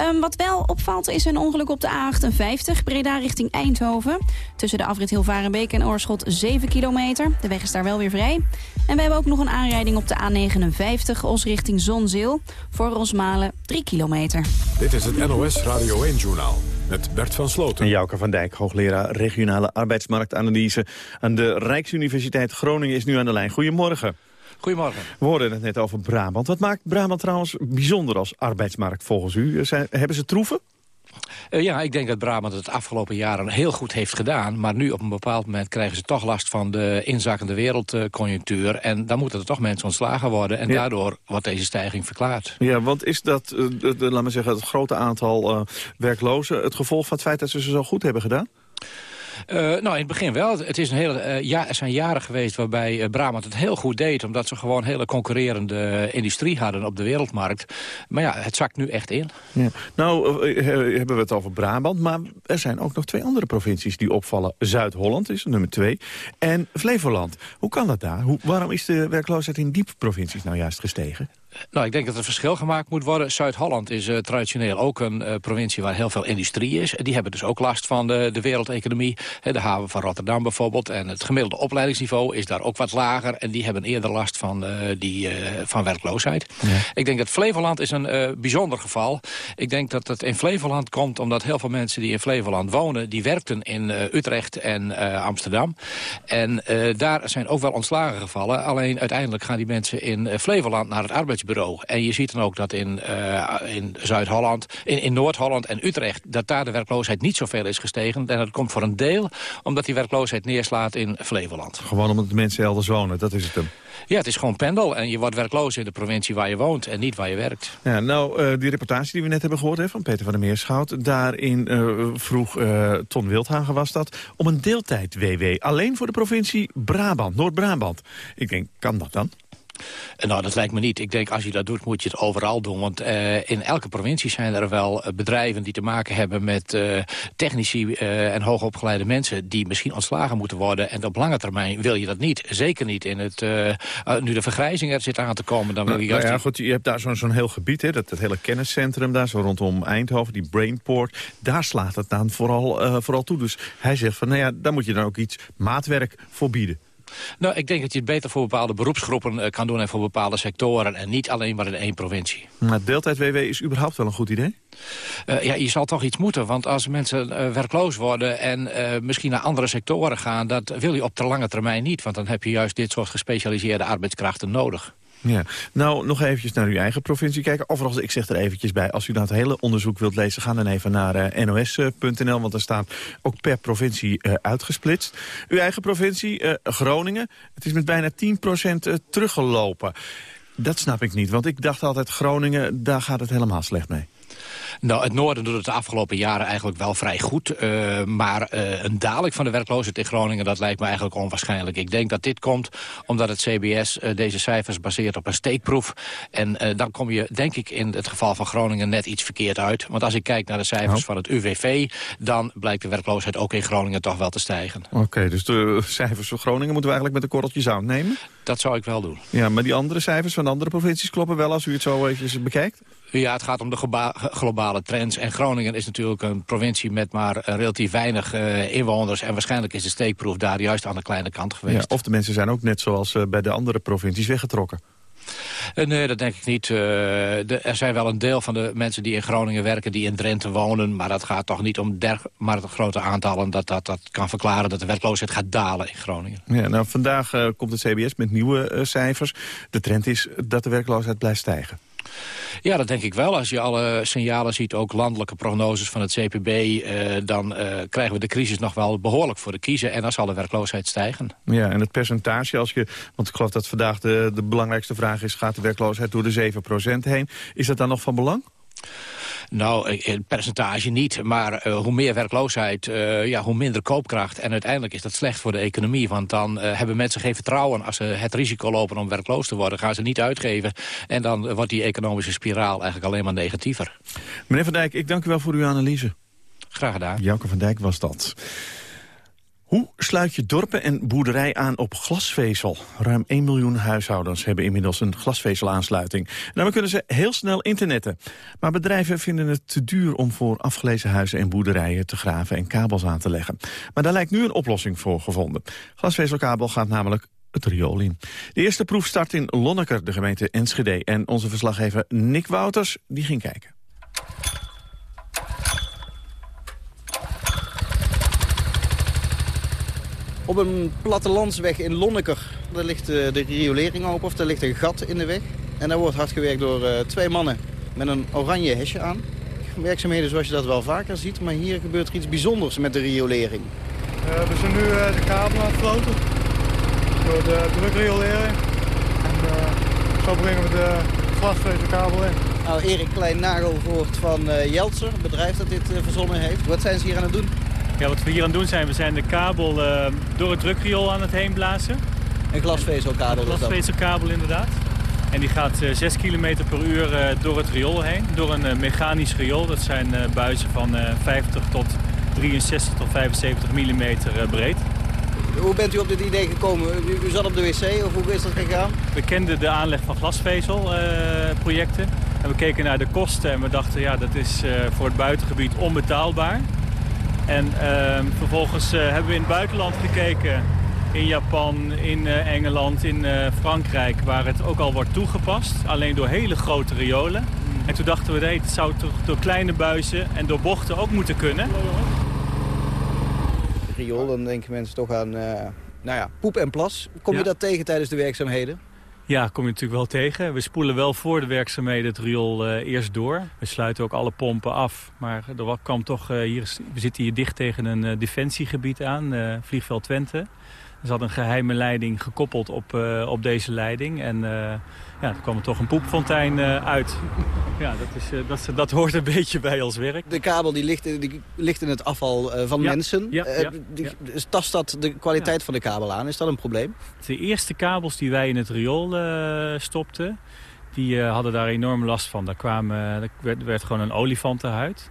Um, wat wel opvalt is een ongeluk op de A58, Breda richting Eindhoven. Tussen de afrit Hilvarenbeek en Oorschot 7 kilometer. De weg is daar wel weer vrij. En we hebben ook nog een aanrijding op de A59, Os richting Zonzeel. Voor Rosmalen 3 kilometer. Dit is het NOS Radio 1-journaal met Bert van Sloten. En Jouke van Dijk, hoogleraar regionale arbeidsmarktanalyse... aan de Rijksuniversiteit Groningen is nu aan de lijn. Goedemorgen. Goedemorgen. We hoorden het net over Brabant. Wat maakt Brabant trouwens bijzonder als arbeidsmarkt volgens u? Zijn, hebben ze troeven? Uh, ja, ik denk dat Brabant het afgelopen jaren heel goed heeft gedaan. Maar nu op een bepaald moment krijgen ze toch last van de inzakkende wereldconjunctuur. En dan moeten er toch mensen ontslagen worden. En ja. daardoor wordt deze stijging verklaard. Ja, want is dat, uh, de, laat maar zeggen, het grote aantal uh, werklozen... het gevolg van het feit dat ze ze zo goed hebben gedaan? Uh, nou, in het begin wel. Het is een hele, uh, ja, er zijn jaren geweest waarbij uh, Brabant het heel goed deed... omdat ze gewoon hele concurrerende industrie hadden op de wereldmarkt. Maar ja, het zakt nu echt in. Ja. Nou, hebben we het over Brabant, maar er zijn ook nog twee andere provincies die opvallen. Zuid-Holland is nummer twee en Flevoland. Hoe kan dat daar? Hoe, waarom is de werkloosheid in die provincies nou juist gestegen? Nou, ik denk dat er verschil gemaakt moet worden. Zuid-Holland is uh, traditioneel ook een uh, provincie waar heel veel industrie is. Die hebben dus ook last van de, de wereldeconomie. de haven van Rotterdam bijvoorbeeld. En het gemiddelde opleidingsniveau is daar ook wat lager. En die hebben eerder last van, uh, die, van werkloosheid. Ja. Ik denk dat Flevoland is een bijzonder geval. Ik denk dat het in Flevoland komt omdat heel veel mensen die in Flevoland wonen... die werkten in Utrecht en Amsterdam. En daar zijn ook wel ontslagen gevallen. Alleen uiteindelijk gaan die mensen in Flevoland naar het arbeids En je ziet dan ook dat in, uh, in Zuid-Holland, in, in Noord-Holland en Utrecht... dat daar de werkloosheid niet zoveel is gestegen. En dat komt voor een deel omdat die werkloosheid neerslaat in Flevoland. Gewoon omdat de mensen elders wonen, dat is het hem. Ja, het is gewoon pendel. En je wordt werkloos in de provincie waar je woont en niet waar je werkt. Ja, nou, uh, die reportage die we net hebben gehoord hè, van Peter van der Meerschout... daarin uh, vroeg uh, Ton Wildhagen was dat om een deeltijd-WW. Alleen voor de provincie Brabant, Noord-Brabant. Ik denk, kan dat dan? Nou, dat lijkt me niet. Ik denk, als je dat doet, moet je het overal doen. Want uh, in elke provincie zijn er wel bedrijven die te maken hebben met uh, technici uh, en hoogopgeleide mensen... die misschien ontslagen moeten worden. En op lange termijn wil je dat niet. Zeker niet in het... nu de vergrijzing er zit aan te komen, dan wil je nou, juist... Nou ja, goed, je hebt daar zo'n zo'n heel gebied, hè, dat, dat hele kenniscentrum daar... zo rondom Eindhoven, die Brainport. Daar slaat het dan vooral, vooral toe. Dus hij zegt van, nou ja, daar moet je dan ook iets maatwerk voor bieden. Nou, ik denk dat je het beter voor bepaalde beroepsgroepen uh, kan doen... en voor bepaalde sectoren en niet alleen maar in één provincie. Maar deeltijd-WW is überhaupt wel een goed idee? Uh, ja, je zal toch iets moeten. Want als mensen uh, werkloos worden en misschien naar andere sectoren gaan... dat wil je op de lange termijn niet. Want dan heb je juist dit soort gespecialiseerde arbeidskrachten nodig. Ja. Nou, nog eventjes naar uw eigen provincie kijken. Overigens, ik zeg er eventjes bij, als u dat hele onderzoek wilt lezen... ga dan even naar uh, nos.nl, want er staat ook per provincie uh, uitgesplitst. Uw eigen provincie, uh, Groningen, het is met bijna 10% teruggelopen. Dat snap ik niet, want ik dacht altijd Groningen, daar gaat het helemaal slecht mee. Nou, het noorden doet het de afgelopen jaren eigenlijk wel vrij goed. Uh, maar uh, een daling van de werkloosheid in Groningen, dat lijkt me eigenlijk onwaarschijnlijk. Ik denk dat dit komt omdat het CBS uh, deze cijfers baseert op een steekproef. En dan kom je, denk ik, in het geval van Groningen net iets verkeerd uit. Want als ik kijk naar de cijfers oh. van het UWV... dan blijkt de werkloosheid ook in Groningen toch wel te stijgen. Oké, okay, dus de cijfers van Groningen moeten we eigenlijk met een korreltje zout nemen? Dat zou ik wel doen. Ja, maar die andere cijfers van de andere provincies kloppen wel als u het zo eventjes bekijkt? Ja, het gaat om de globale trends. En Groningen is natuurlijk een provincie met maar relatief weinig uh, inwoners. En waarschijnlijk is de steekproef daar juist aan de kleine kant geweest. Ja, of de mensen zijn ook net zoals uh, bij de andere provincies weggetrokken. Nee, dat denk ik niet. Uh, de, er zijn wel een deel van de mensen die in Groningen werken... die in Drenthe wonen, maar dat gaat toch niet om maar het grote aantallen... Dat, dat dat kan verklaren dat de werkloosheid gaat dalen in Groningen. Ja, nou, vandaag uh, komt het CBS met nieuwe cijfers. De trend is dat de werkloosheid blijft stijgen. Ja, dat denk ik wel. Als je alle signalen ziet, ook landelijke prognoses van het CPB... Uh, dan uh, krijgen we de crisis nog wel behoorlijk voor de kiezen... en dan zal de werkloosheid stijgen. Ja, en het percentage, als je, want ik geloof dat vandaag de, de belangrijkste vraag is... gaat de werkloosheid door de 7% heen? Is dat dan nog van belang? Nou, in percentage niet. Maar uh, hoe meer werkloosheid, uh, ja, hoe minder koopkracht. En uiteindelijk is dat slecht voor de economie. Want dan uh, hebben mensen geen vertrouwen. Als ze het risico lopen om werkloos te worden, gaan ze niet uitgeven. En dan wordt die economische spiraal eigenlijk alleen maar negatiever. Meneer Van Dijk, ik dank u wel voor uw analyse. Graag gedaan. Jouke van Dijk was dat. Hoe sluit je dorpen en boerderij aan op glasvezel? Ruim 1 miljoen huishoudens hebben inmiddels een glasvezelaansluiting. Daarmee kunnen ze heel snel internetten. Maar bedrijven vinden het te duur om voor afgelezen huizen en boerderijen te graven en kabels aan te leggen. Maar daar lijkt nu een oplossing voor gevonden. Glasvezelkabel gaat namelijk het riool in. De eerste proef start in Lonneker, de gemeente Enschede. En onze verslaggever Nick Wouters die ging kijken. Op een plattelandsweg in Lonneker, daar ligt de, de riolering open, of daar ligt een gat in de weg. En daar wordt hard gewerkt door uh, twee mannen met een oranje hesje aan. Werkzaamheden zoals je dat wel vaker ziet, maar hier gebeurt er iets bijzonders met de riolering. Uh, we zijn nu uh, de kabel aan het floten door de drukriolering. En zo brengen we de glasvezelkabel in. Nou, Erik Klein-Nagel voort van Jeltser, het bedrijf dat dit verzonnen heeft. Wat zijn ze hier aan het doen? Ja, wat we hier aan het doen zijn, we zijn de kabel uh, door het drukriool aan het heen blazen. Een glasvezelkabel? Een glasvezelkabel inderdaad. En die gaat uh, 6 km per uur uh, door het riool heen, door een mechanisch riool. Dat zijn buizen van 50 tot 63 tot 75 mm breed. Hoe bent u op dit idee gekomen? U, u, zat op de wc of hoe is dat gegaan? We kenden de aanleg van glasvezelprojecten. en we keken naar de kosten en we dachten, ja, dat is voor het buitengebied onbetaalbaar. En uh, vervolgens uh, hebben we in het buitenland gekeken. In Japan, in uh, Engeland, in uh, Frankrijk, waar het ook al wordt toegepast. Alleen door hele grote riolen. En toen dachten we, nee, het zou toch door kleine buizen en door bochten ook moeten kunnen. Riool, dan denken mensen toch aan nou ja, poep en plas. Kom je ja. dat tegen tijdens de werkzaamheden? Ja, kom je natuurlijk wel tegen. We spoelen wel voor de werkzaamheden het riool uh, eerst door. We sluiten ook alle pompen af. Maar er kwam toch, uh, hier, we zitten hier dicht tegen een uh, defensiegebied aan, vliegveld Twente. Er zat een geheime leiding gekoppeld op, op deze leiding. En ja, er kwam er toch een poepfontein uit. Ja, dat, is, dat, dat hoort een (laughs) beetje bij ons werk. De kabel die ligt, die ligt in het afval van ja, mensen. Ja, ja, die, tast dat de kwaliteit van de kabel aan? Is dat een probleem? De eerste kabels die wij in het riool uh, stopten, die uh, hadden daar enorm last van. Daar, kwamen, daar werd, werd gewoon een olifantenhuid.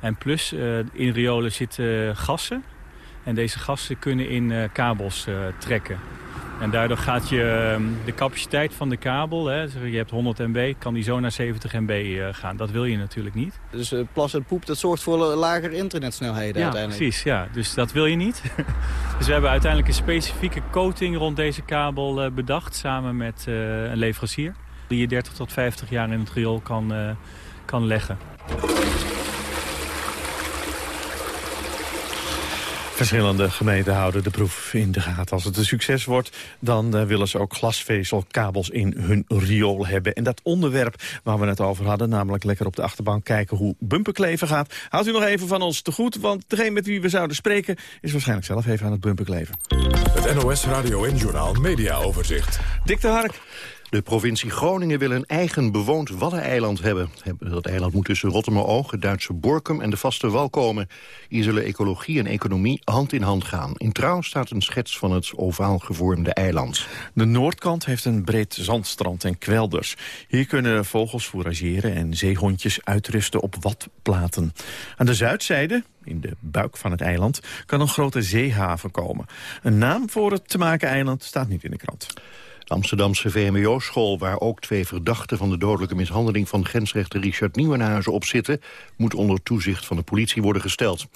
En plus, uh, in riolen zitten gassen. En deze gassen kunnen in kabels trekken. En daardoor gaat je de capaciteit van de kabel, hè, je hebt 100 MB, kan die zo naar 70 MB uh, gaan. Dat wil je natuurlijk niet. Dus uh, plas en poep, dat zorgt voor lagere internetsnelheden ja, uiteindelijk? precies. Ja, dus dat wil je niet. (laughs) dus we hebben uiteindelijk een specifieke coating rond deze kabel bedacht, samen met een leverancier. Die je 30 tot 50 jaar in het riool kan, kan leggen. Verschillende gemeenten houden de proef in de gaten. Als het een succes wordt, dan uh, willen ze ook glasvezelkabels in hun riool hebben. En dat onderwerp waar we het over hadden, namelijk lekker op de achterbank kijken hoe bumperkleven gaat, houdt u nog even van ons te goed, want degene met wie we zouden spreken is waarschijnlijk zelf even aan het bumperkleven. Het NOS Radio en Journaal Media Overzicht. Dick de Hark. De provincie Groningen wil een eigen bewoond Waddeneiland hebben. Dat eiland moet tussen Rotterdam-Oog, het Duitse Borkum en de vaste wal komen. Hier zullen ecologie en economie hand in hand gaan. In trouw staat een schets van het ovaal gevormde eiland. De noordkant heeft een breed zandstrand en kwelders. Hier kunnen vogels fourageren en zeehondjes uitrusten op watplaten. Aan de zuidzijde, in de buik van het eiland, kan een grote zeehaven komen. Een naam voor het te maken eiland staat niet in de krant. De Amsterdamse VMBO-school, waar ook twee verdachten van de dodelijke mishandeling van grensrechter Richard Nieuwenhuizen op zitten, moet onder toezicht van de politie worden gesteld.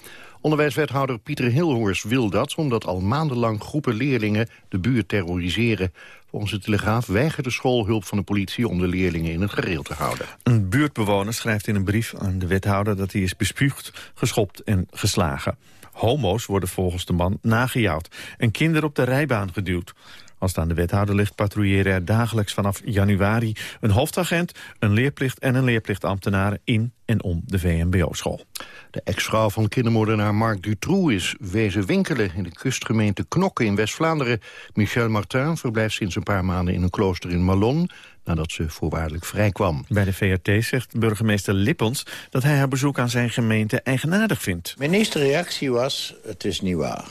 Onderwijswethouder Pieter Hilhorst wil dat, omdat al maandenlang groepen leerlingen de buurt terroriseren. Volgens de Telegraaf weigert de school hulp van de politie om de leerlingen in het gereel te houden. Een buurtbewoner schrijft in een brief aan de wethouder dat hij is bespuugd, geschopt en geslagen. Homo's worden volgens de man nagejouwd en kinderen op de rijbaan geduwd. Als het aan de wethouder ligt patrouilleren er dagelijks vanaf januari een hoofdagent, een leerplicht en een leerplichtambtenaar in en om de VMBO-school. De ex-vrouw van kindermoordenaar Marc Dutroux is wezen winkelen... in de kustgemeente Knokke in West-Vlaanderen. Michel Martin verblijft sinds een paar maanden in een klooster in Malon nadat ze voorwaardelijk vrij kwam. Bij de VRT zegt burgemeester Lippens dat hij haar bezoek aan zijn gemeente eigenaardig vindt. Mijn eerste reactie was, het is niet waar.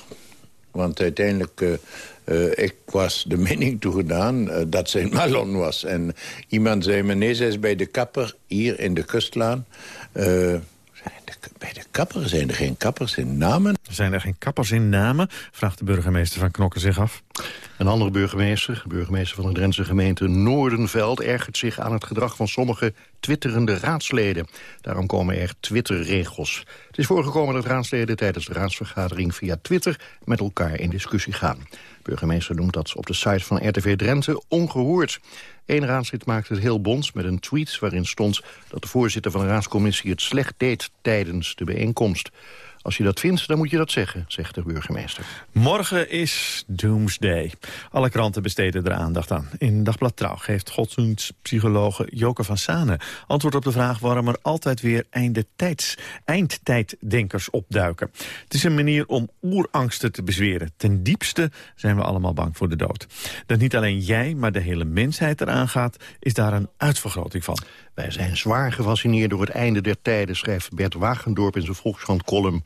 Want uiteindelijk, uh, ik was de (laughs) mening toegedaan uh, dat ze in Malon was. En iemand zei me, nee, ze is bij de kapper hier in de kustlaan. Bij de kapper zijn er geen kappers in namen. Zijn er geen kappers in namen? Vraagt de burgemeester van Knokken zich af. Een andere burgemeester, burgemeester van de Drentse gemeente Noordenveld... ergert zich aan het gedrag van sommige twitterende raadsleden. Daarom komen er Twitterregels. Het is voorgekomen dat raadsleden tijdens de raadsvergadering via Twitter... met elkaar in discussie gaan. Burgemeester noemt dat op de site van RTV Drenthe ongehoord. Eén raadslid maakte het heel bons met een tweet waarin stond... dat de voorzitter van de raadscommissie het slecht deed tijdens de bijeenkomst. Als je dat vindt, dan moet je dat zeggen, zegt de burgemeester. Morgen is Doomsday. Alle kranten besteden er aandacht aan. In Dagblad Trouw geeft godsdienstpsychologe Joke van Sane... antwoord op de vraag waarom er altijd weer eindtijds, eindtijddenkers opduiken. Het is een manier om oerangsten te bezweren. Ten diepste zijn we allemaal bang voor de dood. Dat niet alleen jij, maar de hele mensheid eraan gaat... is daar een uitvergroting van. Wij zijn zwaar gefascineerd door het einde der tijden... schrijft Bert Wagendorp in zijn Volkskrant-column.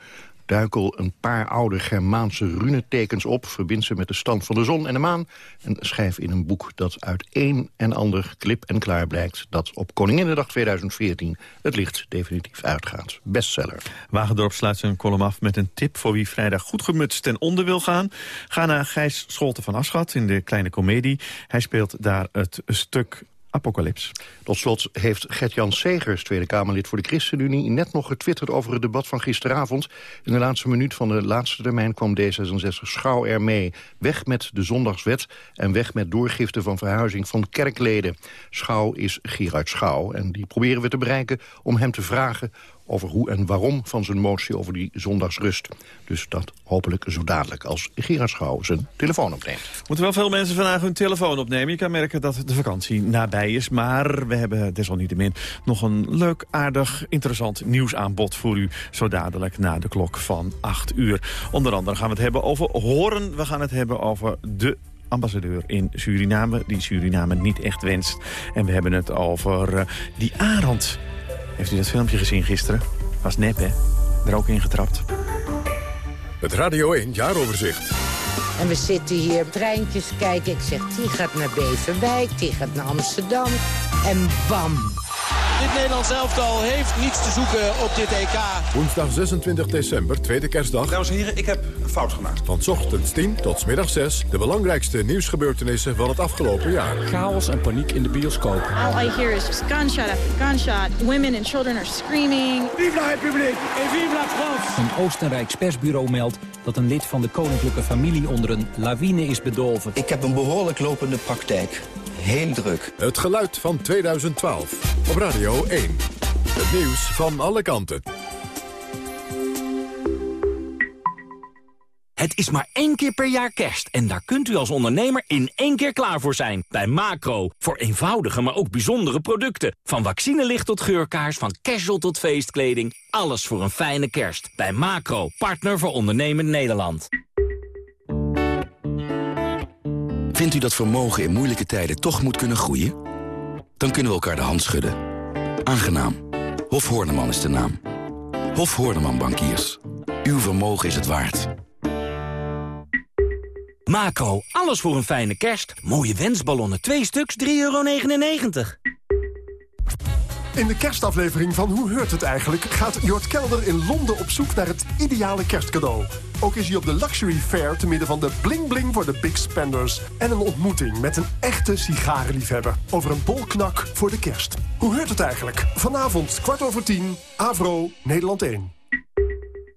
Duikel een paar oude Germaanse runetekens op... verbind ze met de stand van de zon en de maan... en schrijf in een boek dat uit een en ander klip en klaar blijkt... dat op Koninginnedag 2014 het licht definitief uitgaat. Bestseller. Wagendorp sluit zijn column af met een tip... voor wie vrijdag goed gemutst ten onder wil gaan. Ga naar Gijs Scholte van Aschat in de Kleine Comedie. Hij speelt daar het stuk Apocalyps. Tot slot heeft Gert-Jan Segers, Tweede Kamerlid voor de ChristenUnie... net nog getwitterd over het debat van gisteravond. In de laatste minuut van de laatste termijn kwam D66 Schouw ermee. Weg met de zondagswet en weg met doorgifte van verhuizing van kerkleden. Schouw is Gerard Schouw en die proberen we te bereiken om hem te vragen over hoe en waarom van zijn motie over die zondagsrust. Dus dat hopelijk zo dadelijk als Gerard Schouw zijn telefoon opneemt. Moeten wel veel mensen vandaag hun telefoon opnemen. Je kan merken dat de vakantie nabij is. Maar we hebben desalniettemin nog een leuk, aardig, interessant nieuwsaanbod voor u. Zo dadelijk na de klok van 8 uur. Onder andere gaan we het hebben over horen. We gaan het hebben over de ambassadeur in Suriname, die Suriname niet echt wenst. En we hebben het over uh, die arend heeft u dat filmpje gezien gisteren? Was nep, hè? Er ook ingetrapt. Het Radio 1 Jaaroverzicht. En we zitten hier treintjes kijken. Ik zeg, die gaat naar Beverwijk, die gaat naar Amsterdam. En bam, dit Nederlands elftal heeft niets te zoeken op dit EK. Woensdag 26 december, tweede kerstdag. Dames en heren, ik heb een fout gemaakt. Van ochtends 10 tot middag 6. De belangrijkste nieuwsgebeurtenissen van het afgelopen jaar. Chaos en paniek in de bioscoop. All I hear is gunshot after gunshot. Women and children are screaming. Vive la République en vive la France. Een Oostenrijks persbureau meldt dat een lid van de koninklijke familie onder een lawine is bedolven. Ik heb een behoorlijk lopende praktijk heel druk. Het geluid van 2012 op Radio 1. Het nieuws van alle kanten. Het is maar één keer per jaar kerst en daar kunt u als ondernemer in één keer klaar voor zijn. Bij Macro, voor eenvoudige maar ook bijzondere producten. Van vaccinelicht tot geurkaars, van casual tot feestkleding. Alles voor een fijne kerst. Bij Macro, partner voor ondernemend Nederland. Vindt u dat vermogen in moeilijke tijden toch moet kunnen groeien? Dan kunnen we elkaar de hand schudden. Aangenaam. Hof Horneman is de naam. Hof Horneman Bankiers. Uw vermogen is het waard. Macro, alles voor een fijne kerst. Mooie wensballonnen, twee stuks, 3,99 euro. In de kerstaflevering van Hoe Heurt Het Eigenlijk... gaat Jort Kelder in Londen op zoek naar het ideale kerstcadeau. Ook is hij op de Luxury Fair te midden van de bling-bling voor de big spenders... en een ontmoeting met een echte sigarenliefhebber... over een bolknak voor de kerst. Hoe heurt het eigenlijk? Vanavond kwart over tien, Avro, Nederland 1.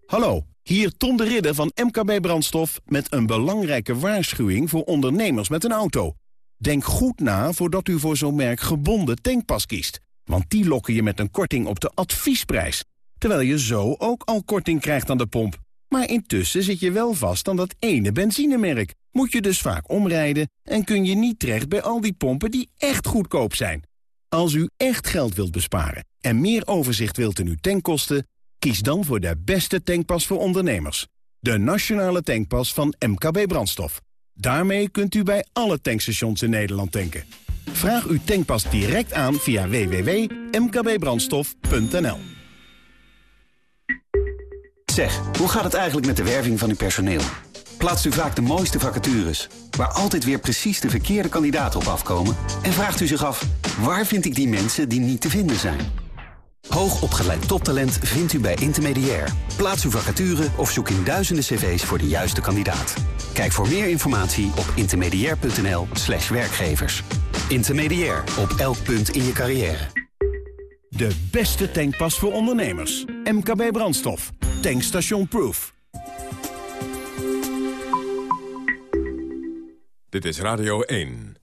Hallo, hier Tom de Ridder van MKB Brandstof... met een belangrijke waarschuwing voor ondernemers met een auto. Denk goed na voordat u voor zo'n merk gebonden tankpas kiest... Want die lokken je met een korting op de adviesprijs. Terwijl je zo ook al korting krijgt aan de pomp. Maar intussen zit je wel vast aan dat ene benzinemerk. Moet je dus vaak omrijden en kun je niet terecht bij al die pompen die echt goedkoop zijn. Als u echt geld wilt besparen en meer overzicht wilt in uw tankkosten? Kies dan voor de beste tankpas voor ondernemers. De nationale tankpas van MKB Brandstof. Daarmee kunt u bij alle tankstations in Nederland tanken. Vraag uw tankpas direct aan via www.mkbbrandstof.nl Zeg, hoe gaat het eigenlijk met de werving van uw personeel? Plaatst u vaak de mooiste vacatures, waar altijd weer precies de verkeerde kandidaten op afkomen? En vraagt u zich af, waar vind ik die mensen die niet te vinden zijn? Hoogopgeleid toptalent vindt u bij Intermediair. Plaats uw vacature of zoek in duizenden cv's voor de juiste kandidaat. Kijk voor meer informatie op intermediair.nl slash werkgevers. Intermediair, op elk punt in je carrière. De beste tankpas voor ondernemers. MKB Brandstof. Tankstation Proof. Dit is Radio 1.